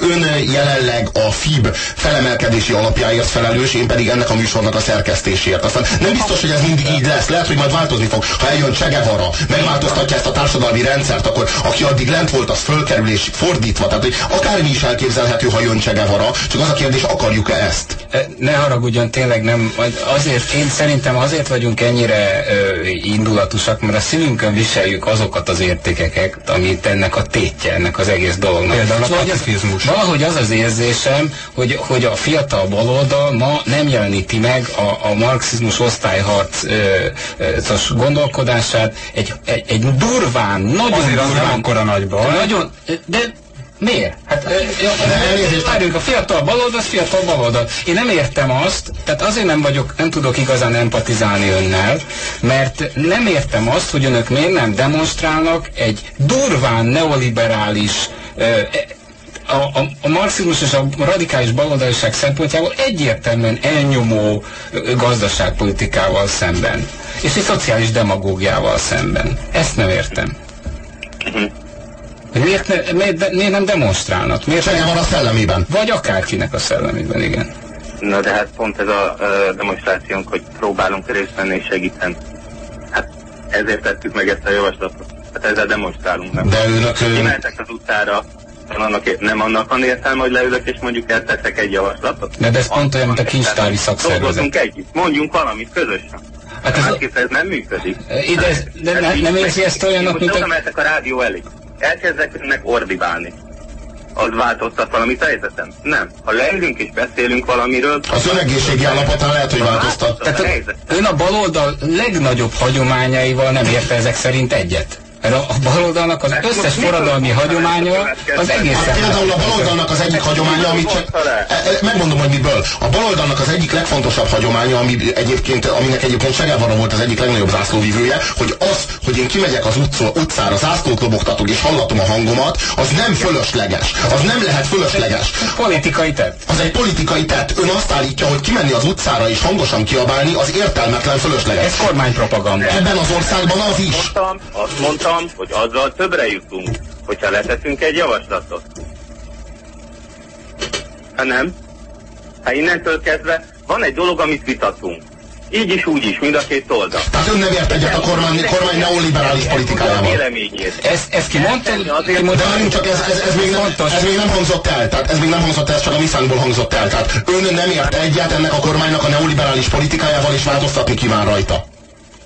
ön jelenleg a FIB felemelkedési alapjáért felelős, én pedig ennek a műsornak a szerkesztéséért. Aztán nem biztos, hogy ez mindig így lesz. Lehet, hogy majd változni fog. Ha eljön Che Guevara, megváltoztatja ezt a társadalmi rendszert, akkor aki addig lent volt, az fölkerül és fordítva. Tehát, hogy akármi is elképzelhető, ha jön Che Guevara, csak az a kérdés, akarjuk-e ezt? E, Ne haragudjon, tényleg nem. Azért, én szerintem azért vagyunk ennyire ö, indulatusak, mert a szívünkön viseljük azokat az értékeket, amit ennek a tétje, ennek az egész dolognak. Például a az- pacifizmus. Valahogy az az érzésem, hogy, hogy a fiatal baloldal ma nem jeleníti meg a, a marxizmus osztályharc ö, ö, tos gondolkodását egy, egy, egy durván, nagyon Azért az durván, nem akkora nagy baj. Nagyon, de Miért? Hát várjunk, a fiatal baloldal, fiatal baloldal. Én nem értem azt, tehát azért nem vagyok, nem tudok igazán empatizálni önnel, mert nem értem azt, hogy önök miért nem demonstrálnak egy durván neoliberális e, a, a, a marxizmus és a radikális baloldaliság szempontjából egyértelműen elnyomó gazdaságpolitikával szemben. És egy szociális demagógiával szemben. Ezt nem értem. Miért, ne, miért, de- miért nem demonstrálnak? Miért Che Guevara szellemében. Vagy akárkinek a szellemében, igen. Na de hát pont ez a ö, demonstrációnk, hogy próbálunk részt venni és segíteni. ezért tettük meg ezt a javaslatot. Hát ezzel demonstrálunk. Nem? De önök... Kimentek az utcára, nem annak, nem annak van értelme, hogy leülök és mondjuk elteszek egy javaslatot. De, de ez pont olyan, mint a kincstári Dolgozunk szakszervezet. együtt, mondjunk valamit közösen. Hát ez, Másképp ez nem működik. Ide, de ne, nem érzi ezt olyanok, Most mint oda a... mehetek a rádió elé. Elkezdek önnek ordibálni. Az változtat valamit a helyzetem? Nem. Ha leülünk és beszélünk valamiről... Az ön egészségi állapotán lehet, hogy változtat. Tehát a- ön a baloldal legnagyobb hagyományaival nem érte ezek szerint egyet. Mert a, a baloldalnak az összes forradalmi hagyománya az egészen... Hát például a baloldalnak az egyik hagyománya, amit csak... E, e, Megmondom, hogy miből. A baloldalnak az egyik legfontosabb hagyománya, ami egyébként, aminek egyébként Segevara volt az egyik legnagyobb zászlóvivője, hogy az, hogy én kimegyek az utca, utcára, zászlót lobogtatok és hallatom a hangomat, az nem fölösleges. Az nem lehet fölösleges. Politikai tett. Az egy politikai tett. Ön azt állítja, hogy kimenni az utcára és hangosan kiabálni, az értelmetlen fölösleges. Ez kormánypropaganda. Ebben az országban az is. Mondtam, azt mondtam, hogy azzal többre jutunk, hogyha leteszünk egy javaslatot. Ha nem? Ha innentől kezdve van egy dolog, amit vitatunk. Így is, úgy is, mind a két oldal. Tehát ön nem ért egyet a kormány, kormány neoliberális politikájával. Ez, ez ki mondta? Ki mondta? De várjunk csak, ez, ez, ez, még nem, ez még nem hangzott el. Tehát ez még nem hangzott el, ez csak a mi szánkból hangzott el. Tehát ön nem ért egyet ennek a kormánynak a neoliberális politikájával, és változtatni kíván rajta.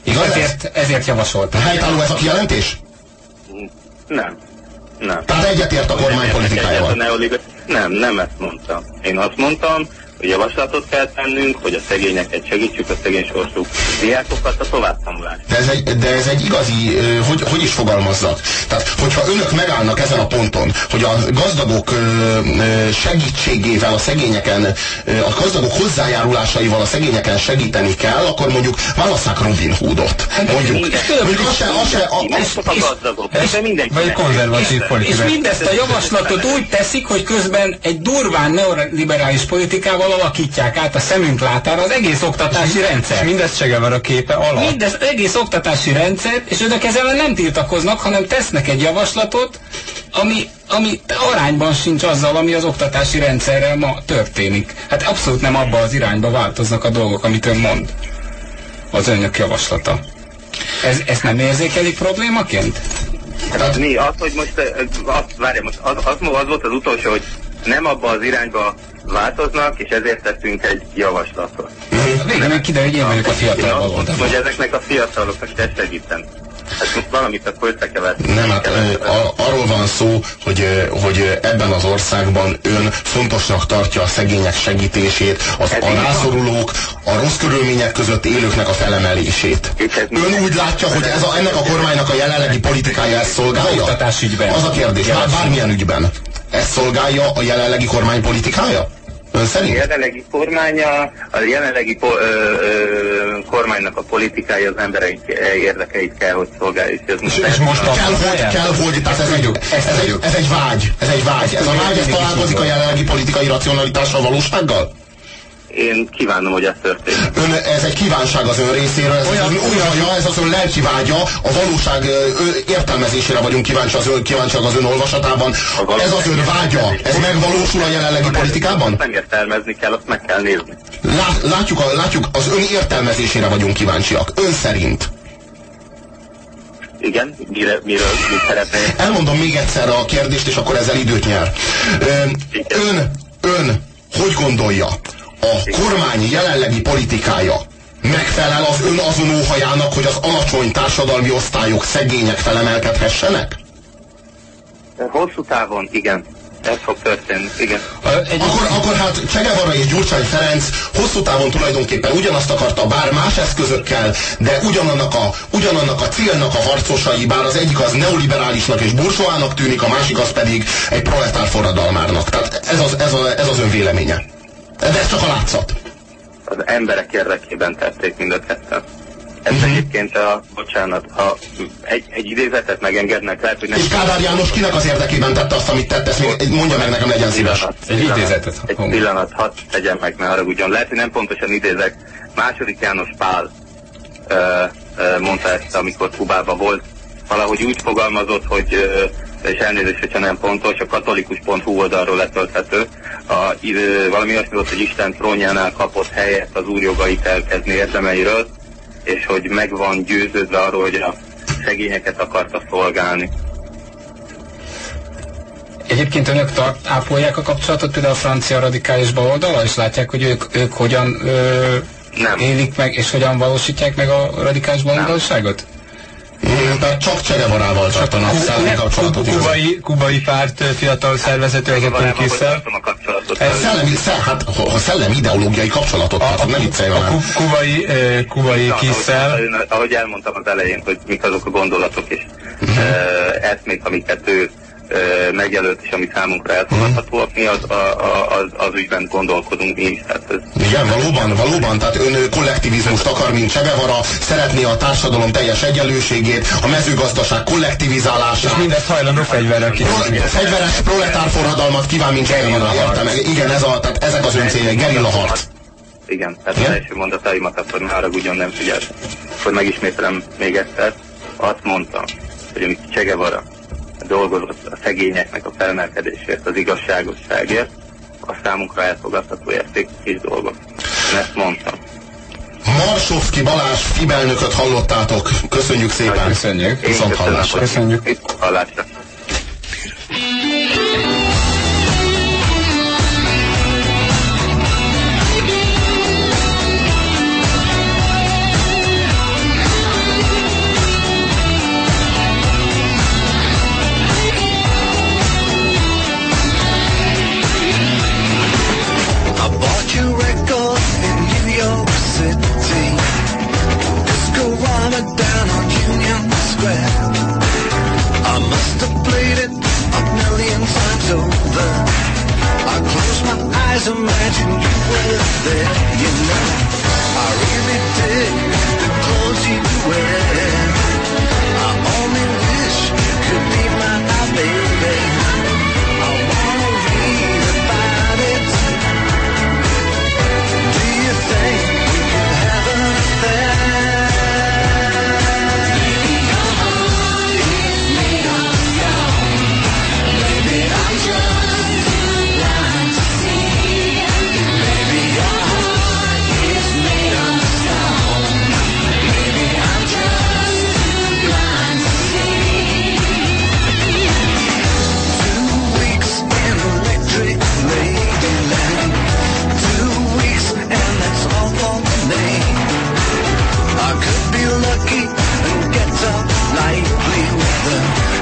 Igaz? Ezért, ezért javasolta. Helytálló ez a kijelentés? Nem. Nem. Tehát egyetért a kormány politikájával. Nem, nem ezt mondtam. Én azt mondtam, javaslatot kell tennünk, hogy a szegényeket segítsük, a szegény sorsú diákokat a továbbtanulásra. De ez egy, de ez egy igazi, hogy, hogy is fogalmazzak? Tehát, hogyha önök megállnak ezen a ponton, hogy a gazdagok segítségével a szegényeken, a gazdagok hozzájárulásaival a szegényeken segíteni kell, akkor mondjuk válasszák Robin Hoodot. Mondjuk. Mondjuk az se, az se, a, a gazdagok, de mindenki. Vagy konzervatív És politikát. mindezt a javaslatot úgy teszik, hogy közben egy durván neoliberális politikával alakítják át a szemünk látára az egész oktatási rendszer. És mindezt Segevara képe alatt. Mindez egész oktatási rendszer, és önök ezzel nem tiltakoznak, hanem tesznek egy javaslatot, ami, ami arányban sincs azzal, ami az oktatási rendszerrel ma történik. Hát abszolút nem abba az irányba változnak a dolgok, amit ön mond. Az önök javaslata. Ez, ezt nem érzékelik problémaként? Hát mi? Az, hogy most, ö, azt, várj, most az, az, az volt az utolsó, hogy nem abba az irányba változnak, és ezért tettünk egy javaslatot. Végre meg kiderül, hogy én vagyok a fiatal Én azt hogy ezeknek a fiataloknak kell segíteni. Hát most valamit akkor összekevertünk. Nem, hát a, arról van szó, hogy, hogy ebben az országban ön fontosnak tartja a szegények segítését, az a rászorulók, a rossz körülmények között élőknek a felemelését. Ön úgy látja, hogy ez a, ennek a kormánynak a jelenlegi politikája ezt szolgálja? Az a kérdés, bár, bármilyen ügyben. Ezt szolgálja a jelenlegi kormány politikája? Ön A szerint? jelenlegi kormánya, a jelenlegi po, ö, ö, kormánynak a politikája az emberek érdekeit kell, hogy szolgálja. És, ez És, és most a Kell, hogy, kell, hogy, tehát ez egy, ez, egy, ez egy vágy, ez egy vágy. Ez a vágy, ez találkozik a jelenlegi politikai racionalitással, a valósággal? Én kívánom, hogy ez történjen. Ön, ez egy kívánság az ön részéről, ez, olyan, az, ön, olyan, ez az ön lelki vágya, a valóság ö, értelmezésére vagyunk kíváncsi az ön, kíváncsiak az ön olvasatában. Ez az ön vágya, ez megvalósul a jelenlegi politikában? Nem értelmezni kell, azt meg kell nézni. Lát, látjuk, a, látjuk, az ön értelmezésére vagyunk kíváncsiak. Ön szerint. Igen, mire, miről, mit szeretné? Elmondom még egyszer a kérdést, és akkor ezzel időt nyer. Ön, ön, ön hogy gondolja, a kormány jelenlegi politikája megfelel az ön azon óhajának, hogy az alacsony társadalmi osztályok szegények felemelkedhessenek? Hosszú távon, igen. Ez fog történni, igen. Akkor, akkor hát Csegevara és Gyurcsány Ferenc hosszú távon tulajdonképpen ugyanazt akarta, bár más eszközökkel, de ugyanannak a, ugyanannak a célnak a harcosai, bár az egyik az neoliberálisnak és bursóának tűnik, a másik az pedig egy proletár forradalmárnak. Tehát ez az, ez, a, ez az ön véleménye. De ez csak a látszat. Az emberek érdekében tették mind a ketten. Ez Mhm. egyébként a, bocsánat, ha egy, egy idézetet megengednek, lehet, hogy nem... És Kádár János kinek az érdekében tette azt, amit tett, ezt még mondja meg nekem, legyen szíves. Pillanat, Egy pillanat, hadd tegyem meg, ne haragudjon. Lehet, hogy nem pontosan idézek. Második János Pál ö, ö, mondta ezt, amikor Kubában volt. Valahogy úgy fogalmazott, hogy, ö, és elnézést, hogyha nem pontos, a katolikus.hu oldalról letölthető. A, ö, valami olyasmi volt, hogy Isten trónjánál kapott helyet az úr jogait elkezdni érdemeiről. és hogy meg van győződve arról, hogy a szegényeket akarta szolgálni. Egyébként önök tart, ápolják a kapcsolatot például a francia radikális baloldala, és látják, hogy ők, ők hogyan ö, Nem. élik meg, és hogyan valósítják meg a radikális baloldalságot? Tehát csak Cserevarával tartanak szellemi kapcsolatot. Kubai, kubai párt fiatal szervezető az a Punkisszel. Ez szellemi, szell, hát, ha szellemi ideológiai kapcsolatot tartanak, ne viccelj A ku- kubai, eh, kubai kisszel. Ahogy, ahogy elmondtam az elején, hogy mik azok a gondolatok és uh, eszmék, amiket ő megjelölt, és ami számunkra elfogadhatóak, mi az, a, a, az, az ügyben gondolkodunk mi is. Tehát ez, Igen, valóban, valóban, tehát ön kollektivizmust akar, mint Csevevara, szeretné a társadalom teljes egyenlőségét, a mezőgazdaság kollektivizálását. És mindezt hajlandó fegyverrel Pro, fegyveres proletár forradalmat kíván, mint Csevevara, értem? Igen, ez a, tehát ezek az ön céljai, gerilla harc. igen, tehát az első mondataimat akkor ne haragudjon, nem figyelt. Akkor megismételem még egyszer. Azt mondtam, hogy amit Che Guevara dolgozott a szegényeknek a felmelkedésért, az igazságosságért, a számunkra elfogadható érték kis dolgok. Én ezt mondtam. Marsovszki Balázs Fibelnököt hallottátok. Köszönjük szépen. Köszönjük. Viszont hallásra. Köszönjük. Hallásra. Eyes, imagine you were there. You know, I really dig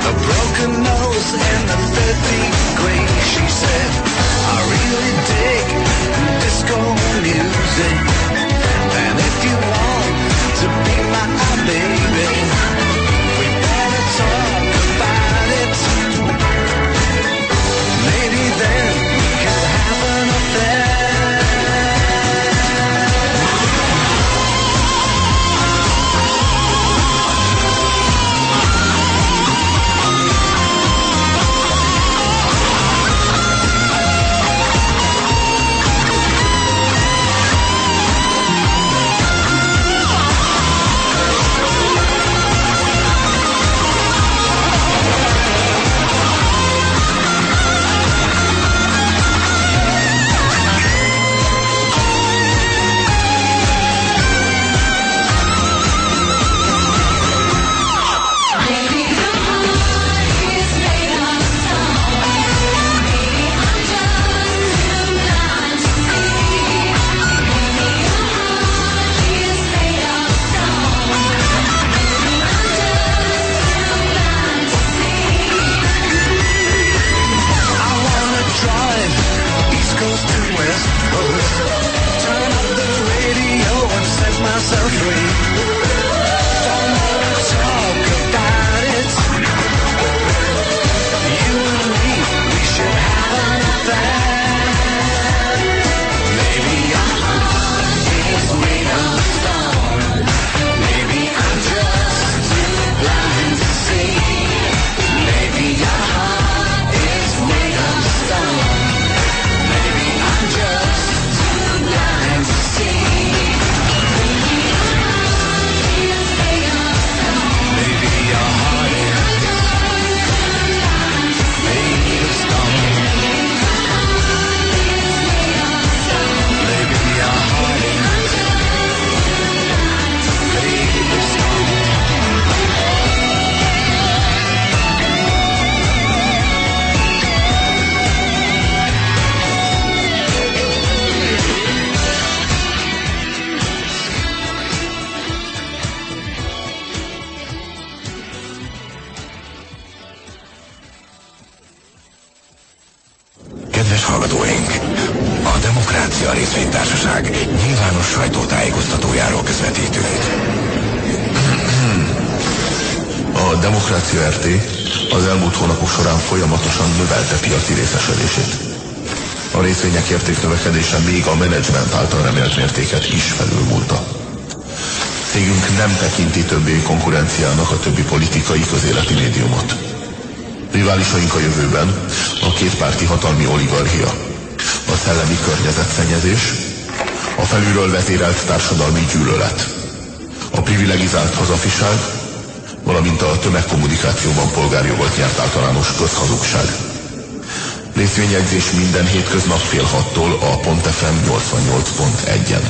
a, broken nose and a third degree. She said, I really dig disco music. Társadalmi gyűlölet, a privilegizált hazafiság, valamint a tömegkommunikációban polgárjogot nyert általános közhazugság. Részvényegyzés minden hétköznap fél hattól a .fm 88.1-en.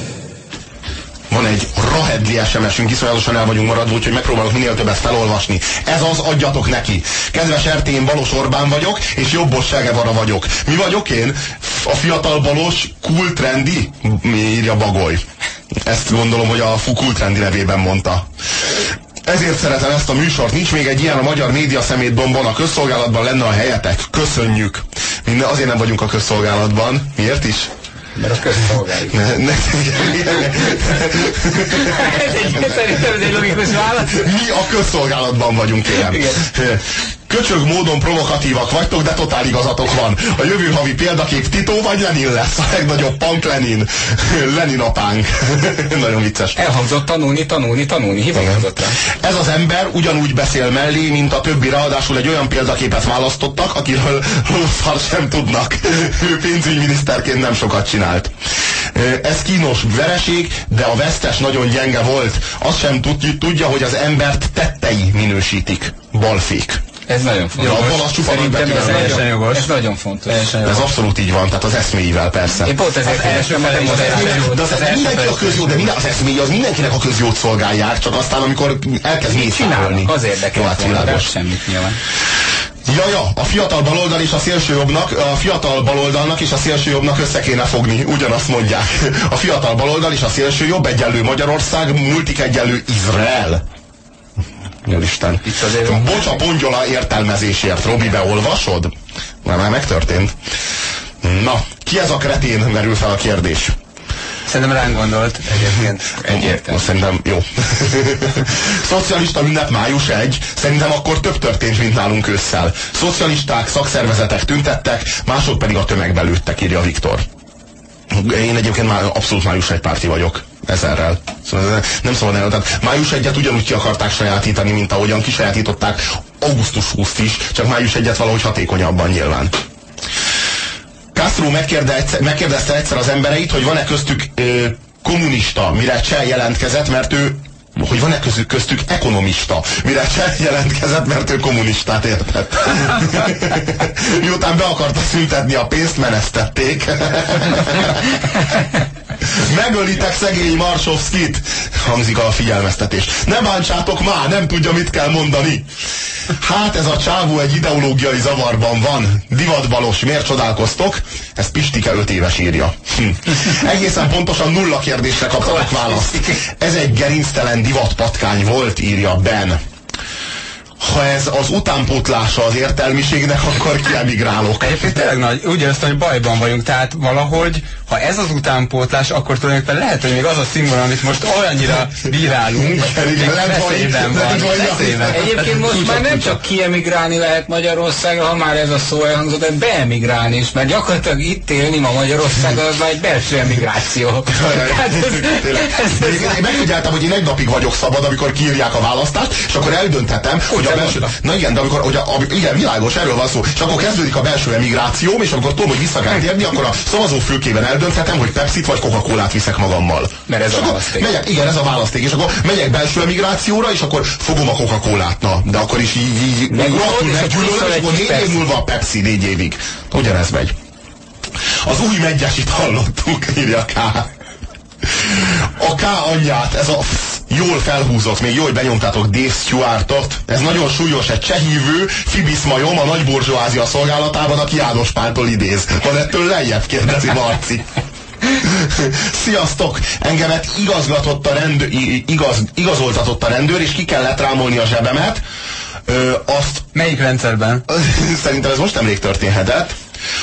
Van egy rahedli SMS-ünk, iszonyatosan el vagyunk maradva, úgyhogy megpróbálok minél többet felolvasni. Ez az, adjatok neki. Kedves RT, én Balos Orbán vagyok, és jobbos Segevara vagyok. Mi vagyok én? A fiatal Balos cool trendy? Írja Bagoly. Ezt gondolom, hogy a cool trendy nevében mondta. Ezért szeretem ezt a műsort. Nincs még egy ilyen a magyar média szemétdomban. A közszolgálatban lenne a helyetek. Köszönjük. Minden, azért nem vagyunk a közszolgálatban. Miért is? Mert a közszolgáljuk. Ne, ne, ez egy, szerintem ez egy logikus válasz. Mi a közszolgálatban vagyunk, kérem. Köcsög módon provokatívak vagytok, de totál igazatok van. A jövő havi példakép Tito vagy Lenin lesz. A legnagyobb punk Lenin. Lenin apánk. Nagyon vicces. Elhangzott tanulni, tanulni, tanulni. Hivatkozott rá. Ez az ember ugyanúgy beszél mellé, mint a többi, ráadásul egy olyan példaképet választottak, akiről rosszal sem tudnak. Ő pénzügyminiszterként nem sokat csinált. Ez kínos vereség, de a vesztes nagyon gyenge volt. Azt sem tudja, hogy az embert tettei minősítik. Balfék. Ez nagyon fontos. Ja, van az csupa Szerintem ez, Teljesen nagyon, jogos. ez nagyon fontos. Ez abszolút így van, tehát az eszméivel persze. Én pont ezért mert Az eszmény, de az, az mindenki a közjó, de minden, az eszmény az mindenkinek a közjót szolgálják, csak aztán amikor elkezd mészárolni. Az érdekel. Jó, hát világos. Semmit nyilván. Ja, ja, a fiatal baloldal és a szélső jobbnak, a fiatal baloldalnak és a szélső jobbnak össze kéne fogni, ugyanazt mondják. A fiatal baloldal és a szélső jobb egyenlő Magyarország, multik egyenlő Izrael. Úristen. Bocs a pongyola értelmezésért, Robi, beolvasod? Már már megtörtént. Na, ki ez a kretén, merül fel a kérdés. Szerintem ránk gondolt egyébként. Egyértelmű. Szerintem jó. Szocialista ünnep május 1. Szerintem akkor több történt, mint nálunk ősszel. Szocialisták, szakszervezetek tüntettek, mások pedig a tömegbe lőttek, írja Viktor. Én egyébként már abszolút május 1 párti vagyok ezerrel. Szóval nem szabad el, tehát május 1-et ugyanúgy ki akarták sajátítani, mint ahogyan kisajátították augusztus 20 is, csak május 1-et valahogy hatékonyabban nyilván. Castro megkérdezte egyszer az embereit, hogy van-e köztük ö, kommunista, mire Cseh jelentkezett, mert ő hogy van-e közük köztük ekonomista, mire Cseh jelentkezett, mert ő kommunistát értett. Miután be akarta szüntetni a pénzt, menesztették. Megölitek szegény Marsovszkit, hangzik a figyelmeztetés. Ne bántsátok már, nem tudja, mit kell mondani. Hát ez a csávó egy ideológiai zavarban van. Divatbalos, miért csodálkoztok? Ez Pistike öt éves írja. Hm. Egészen pontosan nulla kérdésre kaptatok választ. Ez egy gerinctelen divatpatkány volt, írja Ben. Ha ez az utánpótlása az értelmiségnek, akkor kiemigrálok. Egyébként tényleg nagy, úgy éreztem, hogy bajban vagyunk, tehát valahogy, ha ez az utánpótlás, akkor tulajdonképpen lehet, hogy még az a színvonal, amit most olyannyira bírálunk, még veszélyben van. veszélyben. Egyébként most már nem csak kiemigrálni lehet Magyarországra, ha már ez a szó elhangzott, de beemigrálni is, mert gyakorlatilag itt élni ma Magyarországon az már egy belső emigráció. Én megfigyeltem, hogy én egy napig vagyok szabad, amikor kiírják a választást, és akkor eldönthetem, hogy a belső... Na igen, de amikor, hogy a, igen, világos, erről van szó, és akkor kezdődik a belső emigrációm, és amikor tudom, hogy vissza kell térni, akkor a szavazófülkében eldönthetem, hogy Pepsit vagy Coca-Colát viszek magammal. Mert ez És a választék. Megyek, igen, ez a választék, és akkor megyek belső emigrációra, és akkor fogom a Coca-Colát, na, de akkor is így, így Meggyűlölöd, rohadtul és akkor négy év múlva a Pepsi, négy évig. Ugyanez megy. Az új megyesit hallottuk, írja K. A K anyját, ez a jól felhúzott, még jól benyomtátok Dave Stewartot. Ez nagyon súlyos, egy csehívő Fibisz majom a nagy borzsóázia szolgálatában, aki János Páltól idéz. Van ettől lejjebb, kérdezi Marci. Sziasztok! Engemet igazgatott a rendőr, igaz, igazoltatott a rendőr, és ki kellett rámolni a zsebemet. Ö, azt Melyik rendszerben? Szerintem ez most nemrég történhetett.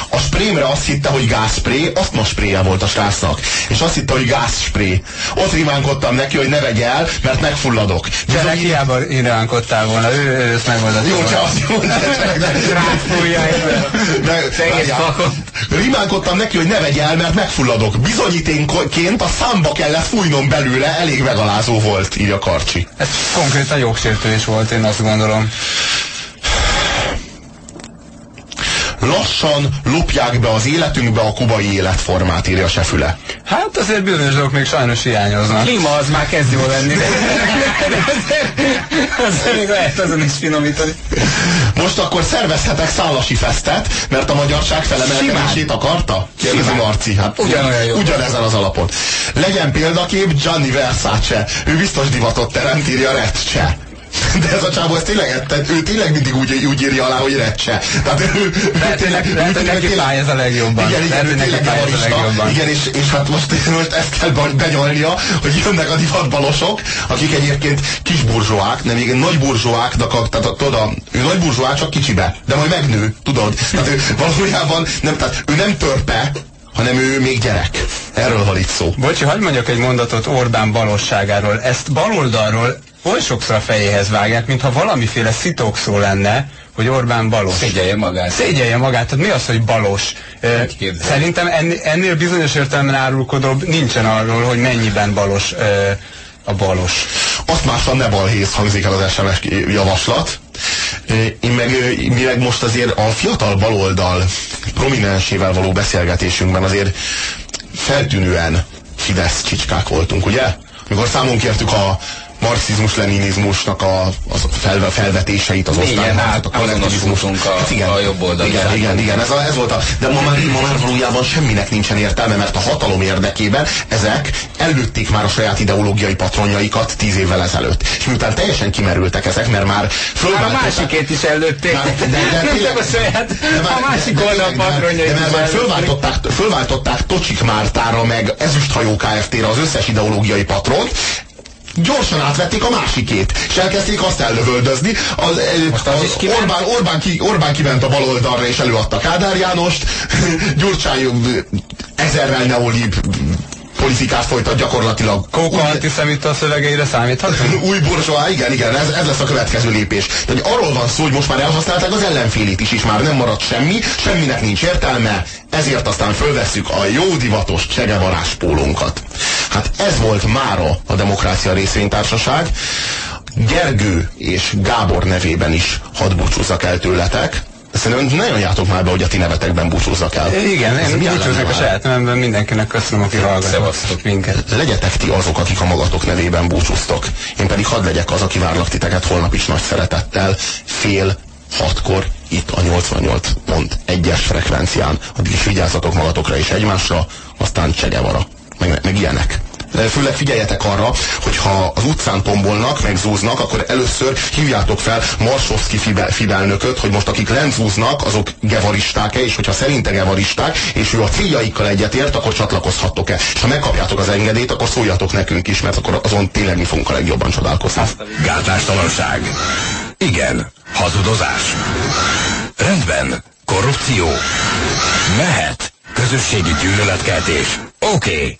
A sprémre azt hitte, hogy gázspré, asztmaspréje volt a srácnak. És azt hitte, hogy gázspré. Ott rimánkodtam neki, hogy ne vegye el, mert megfulladok. Gyerek, hiába iránkodtál volna, ő, ő ezt megmondott. Jó, csak azt mondta, Rimánkodtam neki, hogy ne vegye el, mert megfulladok. Bizonyíténként a számba kellett fújnom belőle, elég megalázó volt, így a karcsi. Ez konkrétan jogsértő is volt, én azt gondolom. Lassan lopják be az életünkbe a kubai életformát, írja Sefüle. Hát azért bizonyos dolgok még sajnos hiányoznak. A klíma az már kezd jól lenni. az még lehet azon is finomítani. Most akkor szervezhetek szállasi fesztet, mert a magyarság felemelkedését akarta? Kérdezi Marci. Hát Ugyanolyan jó. Ugyanezen az alapon. Legyen példakép Gianni Versace. Ő biztos divatot teremt, írja Retce. De ez a csávó, ez tényleg, tehát ő tényleg mindig úgy, úgy írja alá, hogy recse. Tehát ő, lehet, tényleg, lehet, hogy neki fáj ez a legjobban. Igen, igen, lehet, tényleg a legjobban. Igen, és, és hát most, most ezt kell benyolnia, hogy jönnek a divatbalosok, akik egyébként kis burzsóák, nem igen, nagy burzsóáknak, a, tehát tudod, a, ő nagy burzsóák csak kicsibe, de majd megnő, tudod? Tehát ő valójában nem, tehát ő nem törpe, hanem ő még gyerek. Erről van itt szó. Bocsi, hagyd mondjak egy mondatot Orbán balosságáról. Ezt baloldalról oly sokszor a fejéhez vágják, mintha valamiféle szitokszó lenne, hogy Orbán balos. Szégyelje magát. Szégyelje magát. Tehát mi az, hogy balos? Szerintem ennél, ennél bizonyos értelemben árulkodóbb nincsen arról, hogy mennyiben balos a balos. Azt másra ne balhész hangzik el az SMS javaslat. Én meg, mi meg most azért a fiatal baloldal prominensével való beszélgetésünkben azért feltűnően Fidesz csicskák voltunk, ugye? Mikor számon kértük a marxizmus-leninizmusnak a, a fel, felvetéseit, az osztályharcot, a kollektivizmusunk a, hát igen, a jobb. Igen, igen, igen, ez, a, ez volt a, de ma már, ma már valójában semminek nincsen értelme, mert a hatalom érdekében ezek előtték már a saját ideológiai patronjaikat tíz évvel ezelőtt. És miután teljesen kimerültek ezek, mert már. Már a másikét is előtték. Már, de, de, de, tényleg, a saját, de már, a másik oldal patronjai. De, de, már fölváltották, fölváltották Tocsik Mártára, meg Ezüsthajó Kft-re az összes ideológiai patront, gyorsan átvették a másikét, és elkezdték azt ellövöldözni. Az, az, az is Orbán, Orbán, ki, Orbán kiment a baloldalra, és előadta Kádár Jánost, Gyurcsány ezerrel neolib politikát folytat gyakorlatilag. Kóka antiszemita szövegeire számíthatunk? Új burzsóá, igen, igen, ez, ez lesz a következő lépés. Tehát arról van szó, hogy most már elhasználták az ellenfélét is, és már nem maradt semmi, semminek nincs értelme, ezért aztán fölvesszük a jó divatos csegevarás pólónkat. Hát ez volt mára a Demokrácia Részvénytársaság. Gergő és Gábor nevében is hadd búcsúzzak el tőletek. Szerintem nagyon játok már be, hogy a ti nevetekben búcsúzzak el. Igen, én búcsúzok a saját nevemben, mindenkinek köszönöm, aki hallgatott minket. Legyetek ti azok, akik a magatok nevében búcsúztok. Én pedig hadd legyek az, aki várlak titeket holnap is nagy szeretettel, fél hatkor itt a 88.1-es frekvencián. Addig is vigyázzatok magatokra és egymásra, aztán csegevara, meg, meg ilyenek főleg figyeljetek arra, hogy ha az utcán tombolnak, meg akkor először hívjátok fel Marsovszki Fidelnököt, hogy most akik lenzúznak, azok gevaristák-e, és hogyha szerinte gevaristák, és ő a céljaikkal egyetért, akkor csatlakozhattok-e. És ha megkapjátok az engedélyt, akkor szóljatok nekünk is, mert akkor azon tényleg mi fogunk a legjobban csodálkozni. Gátástalanság. Igen. Hazudozás. Rendben. Korrupció. Mehet. Közösségi gyűlöletkeltés. Oké. Okay.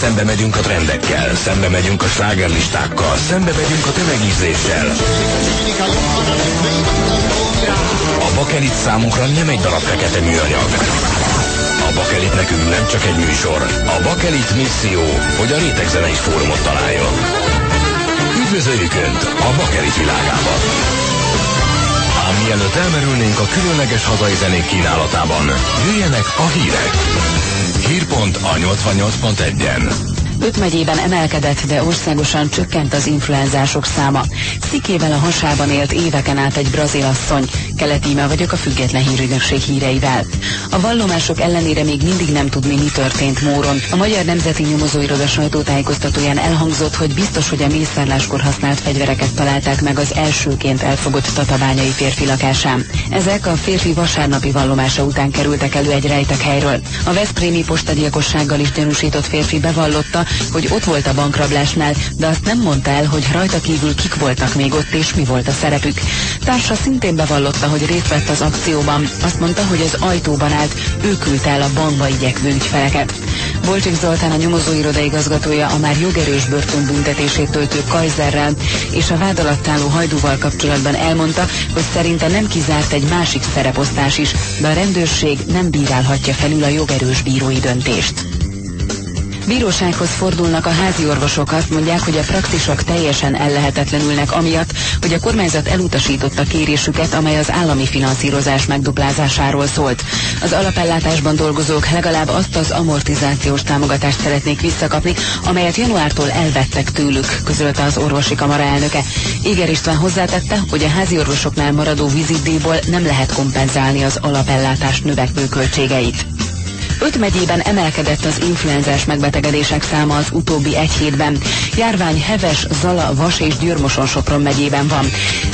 Szembe megyünk a trendekkel, szembe megyünk a slágerlistákkal, szembe megyünk a tömegízéssel. A bakelit számunkra nem egy darab fekete műanyag. A bakelit nekünk nem csak egy műsor. A bakelit misszió, hogy a rétegzenei fórumot találjon. Üdvözöljük Önt a bakelit világában! Ám mielőtt elmerülnénk a különleges hazai zenék kínálatában, jöjjenek a hírek. Hírpont a 88.1-en. Öt megyében emelkedett, de országosan csökkent az influenzások száma. Szikével a hasában élt éveken át egy brazil asszony. Keletíme vagyok a független hírügynökség híreivel. A vallomások ellenére még mindig nem tudni, mi történt Móron. A Magyar Nemzeti Nyomozóiroda sajtótájékoztatóján elhangzott, hogy biztos, hogy a mészárláskor használt fegyvereket találták meg az elsőként elfogott tatabányai férfi lakásán. Ezek a férfi vasárnapi vallomása után kerültek elő egy rejtek helyről. A Veszprémi postegyilkossággal is gyanúsított férfi bevallotta, hogy ott volt a bankrablásnál, de azt nem mondta el, hogy rajta kívül kik voltak még ott és mi volt a szerepük. Társa szintén bevallotta, hogy részt vett az akcióban. Azt mondta, hogy az ajtóban állt, ő küldte el a bankba igyekvő ügyfeleket. Bolcsik Zoltán a nyomozóiroda igazgatója a már jogerős börtönbüntetését töltő Kajzerrel és a vád alatt álló hajdúval kapcsolatban elmondta, hogy szerinte nem kizárt egy másik szereposztás is, de a rendőrség nem bírálhatja felül a jogerős bírói döntést. Bírósághoz fordulnak a házi orvosok, azt mondják, hogy a praxisok teljesen ellehetetlenülnek amiatt, hogy a kormányzat elutasította kérésüket, amely az állami finanszírozás megduplázásáról szólt. Az alapellátásban dolgozók legalább azt az amortizációs támogatást szeretnék visszakapni, amelyet januártól elvettek tőlük, közölte az orvosi kamara elnöke. Iger István hozzátette, hogy a házi orvosoknál maradó vizitdíjból nem lehet kompenzálni az alapellátás növekvő költségeit. Öt megyében emelkedett az influenzás megbetegedések száma az utóbbi egy hétben. Járvány Heves, Zala, Vas és Győrmoson Sopron megyében van.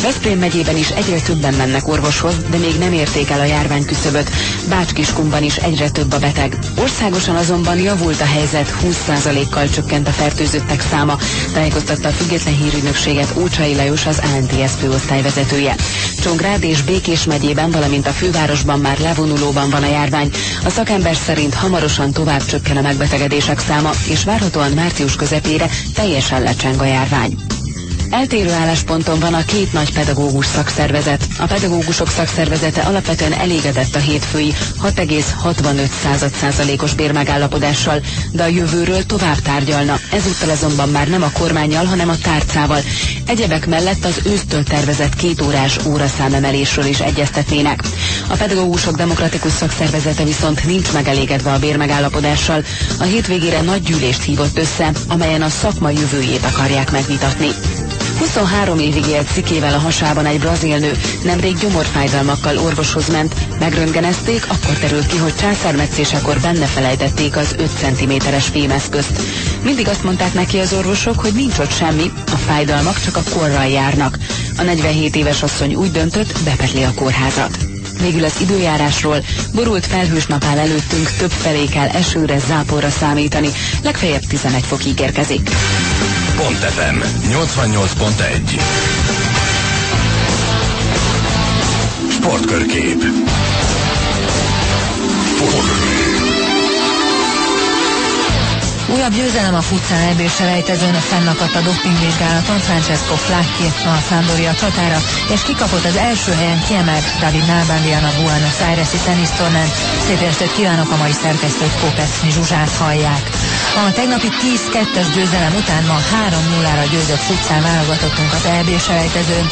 Veszprém megyében is egyre többen mennek orvoshoz, de még nem érték el a járvány küszöböt. Bácskiskumban is egyre több a beteg. Országosan azonban javult a helyzet, 20%-kal csökkent a fertőzöttek száma, tájékoztatta a független hírügynökséget Ócsai Lajos az ANTSP osztályvezetője. Csongrád és Békés megyében, valamint a fővárosban már levonulóban van a járvány. A szakember szerint hamarosan tovább csökken a megbetegedések száma, és várhatóan március közepére teljesen lecseng a járvány. Eltérő állásponton van a két nagy pedagógus szakszervezet. A pedagógusok szakszervezete alapvetően elégedett a hétfői 6,65%-os bérmegállapodással, de a jövőről tovább tárgyalna. Ezúttal azonban már nem a kormányjal, hanem a tárcával. Egyebek mellett az ősztől tervezett két órás óraszámemelésről is egyeztetnének. A pedagógusok demokratikus szakszervezete viszont nincs megelégedve a bérmegállapodással. A hétvégére nagy gyűlést hívott össze, amelyen a szakma jövőjét akarják megvitatni. 23 évig élt szikével a hasában egy brazil nő. Nemrég gyomorfájdalmakkal orvoshoz ment, megröntgenezték, akkor terült ki, hogy császármetszésekor benne felejtették az 5 cm-es fémeszközt. Mindig azt mondták neki az orvosok, hogy nincs ott semmi, a fájdalmak csak a korral járnak. A 47 éves asszony úgy döntött, bepetli a kórházat. Végül az időjárásról borult felhős nap áll előttünk, több felé kell esőre, záporra számítani, legfeljebb 11 fok ígérkezik. Pont FM 88.1 Sportkörkép Újabb győzelem a futszál eb selejtezőn fennakadt a dopingvizsgálaton Francesco Flacchi a Sampdoria csatára, és kikapott az első helyen kiemelt David Nalbandian a Buenos Aires-i tenisztornán. Szép estét kívánok a mai szerkesztőt Kópeszni Zsuzsát hallják. A tegnapi 10-2-es győzelem után ma 3-0-ra győzött futszál válogatottunk az EB selejtezőn.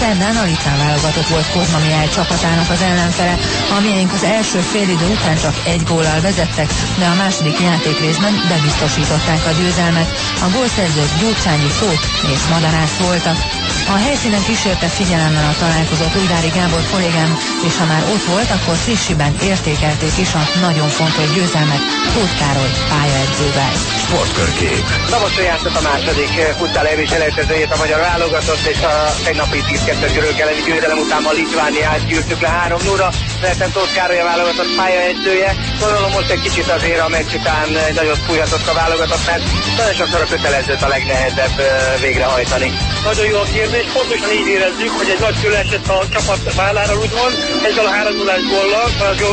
Szerdán a Litván válogatott volt Kozma Mihály csapatának az ellenfele, amilyeink az első félidő után csak egy góllal vezettek, de a második játékrészben bebiztosították a győzelmet. A gólszerzők Gyurcsányi Tóth és Madarász voltak. A helyszínen kísérte figyelemmel a találkozót Újvári Gábor kollégám, és ha már ott volt, akkor frissiben értékelték is a nagyon fontos győzelmet Tóth Károly pályaedzővel. Sportkörkép. Szavason játszott a második futball és elejtezőjét a magyar válogatott, és a tegnapi 10-2-es görög elleni győzelem után a Litvániát gyűrtük le 3 0 Lehetem Tóth Károly a válogatott pályaedzője. Gondolom most egy kicsit azért a meccs után nagyon fújhatott a válogatott, mert nagyon sokszor a kötelezőt a legnehezebb végrehajtani. Nagyon jó a kérdés, pontosan így érezzük, hogy egy nagy esett a csapat vállára úgymond, ezzel a 3 0 góllal, a jó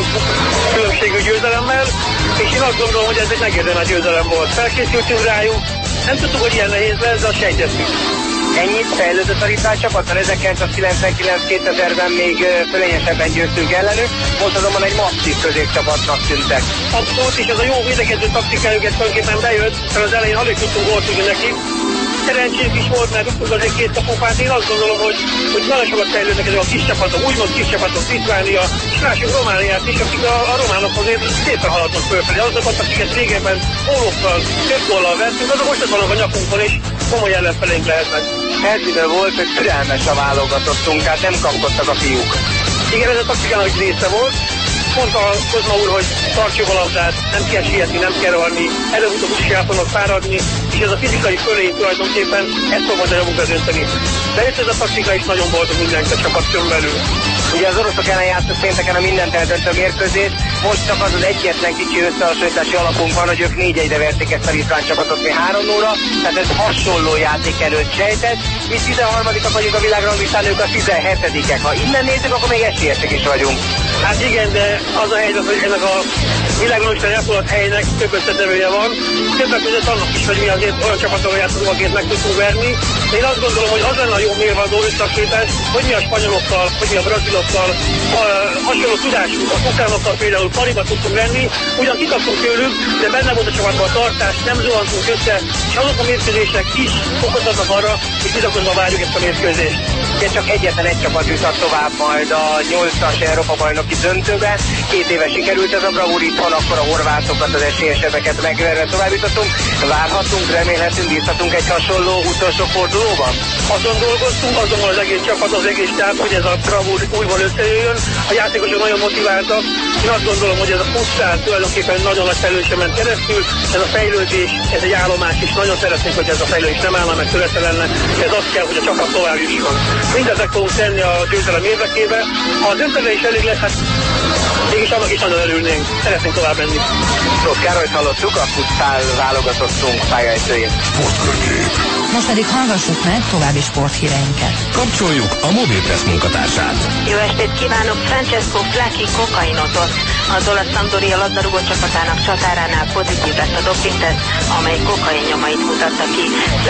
különbségű győzelemmel, és én azt gondolom, hogy ez egy megérdemelt győzelem volt. Felkészültünk rájuk, nem tudtuk, hogy ilyen nehéz lesz, de azt sejtettük. Ennyit fejlődött a Litván csapat, mert 1999-2000-ben még fölényesebben győztünk ellenük, most azonban egy masszív középcsapatnak tűntek. Abszolút, és ez a jó védekező taktikájukat tulajdonképpen bejött, mert az elején alig tudtunk gólt tudni neki, szerencsés is volt, mert rúgtunk azért két kapufát. Én azt gondolom, hogy, hogy nagyon sokat fejlődnek ezek a kis csapatok, úgymond kis csapatok, Litvánia, és lássuk Romániát is, akik a, a románok azért szépen haladnak fölfelé. Azokat, akiket régebben ólokkal, több góllal vettünk, azok most ott vannak a nyakunkon, és komoly ellenfelénk lehetnek. Eltűnő volt, hogy türelmes a válogatottunk, hát nem kapkodtak a fiúk. Igen, ez a taktikának része volt. Mondta a Kozma úr, hogy tartjuk a labdát, nem kell sietni, nem kell rohanni, előbb-utóbb is el fognak fáradni, és ez a fizikai fölény tulajdonképpen ezt fog majd a dönteni. De itt ez a taktika is nagyon boldog mindenki a csapaton belül. Ugye az oroszok ellen játszunk pénteken a mindent eldöntő mérkőzést, most csak az az egyetlen kicsi összehasonlítási alapunk van, hogy ők négy egyre verték ezt a litván csapatot mi három óra, tehát ez hasonló játék előtt sejtett. Mi 13 vagyunk a világranglistán, ők a 17-ek. Ha innen nézzük, akkor még esélyesek is vagyunk. Hát igen, de az a helyzet, hogy ennek a világranglistán elfogadott helynek több összetevője van. Többek között annak is, hogy mi azért olyan csapatokkal játszunk, akiket meg tudtunk verni. De én azt gondolom, hogy az lenne a jó mérvadó összehasonlítás, hogy mi a spanyolokkal, hogy mi a brazilokkal, a, hasonló tudásunk, a utánokkal például pariba tudtunk venni, ugyan kikaptunk tőlük, de benne volt a csapatban a tartás, nem zuhantunk össze, és azok a mérkőzések is fokozatnak arra, hogy bizakodva várjuk ezt a mérkőzést. Ugye csak egyetlen egy csapat jutott tovább majd a 8-as Európa bajnoki döntőbe. Két éve sikerült ez a bravúr itthon, akkor a horvátokat, az esélyesebbeket megverve tovább jutottunk. Várhatunk, remélhetünk, bízhatunk egy hasonló utolsó fordulóban? Azon dolgoztunk, azon az egész csapat, az egész táb, hogy ez a bravúr újból összejöjjön. A játékosok nagyon motiváltak. Én azt gondolom, hogy ez a futszál tulajdonképpen nagyon nagy fejlődésen ment keresztül. Ez a fejlődés, ez egy állomás, és nagyon szeretnénk, hogy ez a fejlődés nem állna meg lenne. Ez azt kell, hogy a csapat tovább jusson. Mindezek fogunk tenni a győzelem érdekébe. Ha a döntőre is elég lesz, hát mégis annak is nagyon örülnénk. Szeretnénk tovább menni. Tóth Károlyt hallottuk, a futszál válogatottunk pályaedzőjét. Most pedig hallgassuk meg további sporthíreinket. Kapcsoljuk a Mobilpress munkatársát. Jó estét kívánok! Francesco Flaki kokainotot. Az olasz Sampdoria labdarúgó csapatának csatáránál pozitív lett a dopingteszt, amely kokain nyomait mutatta ki. Flaki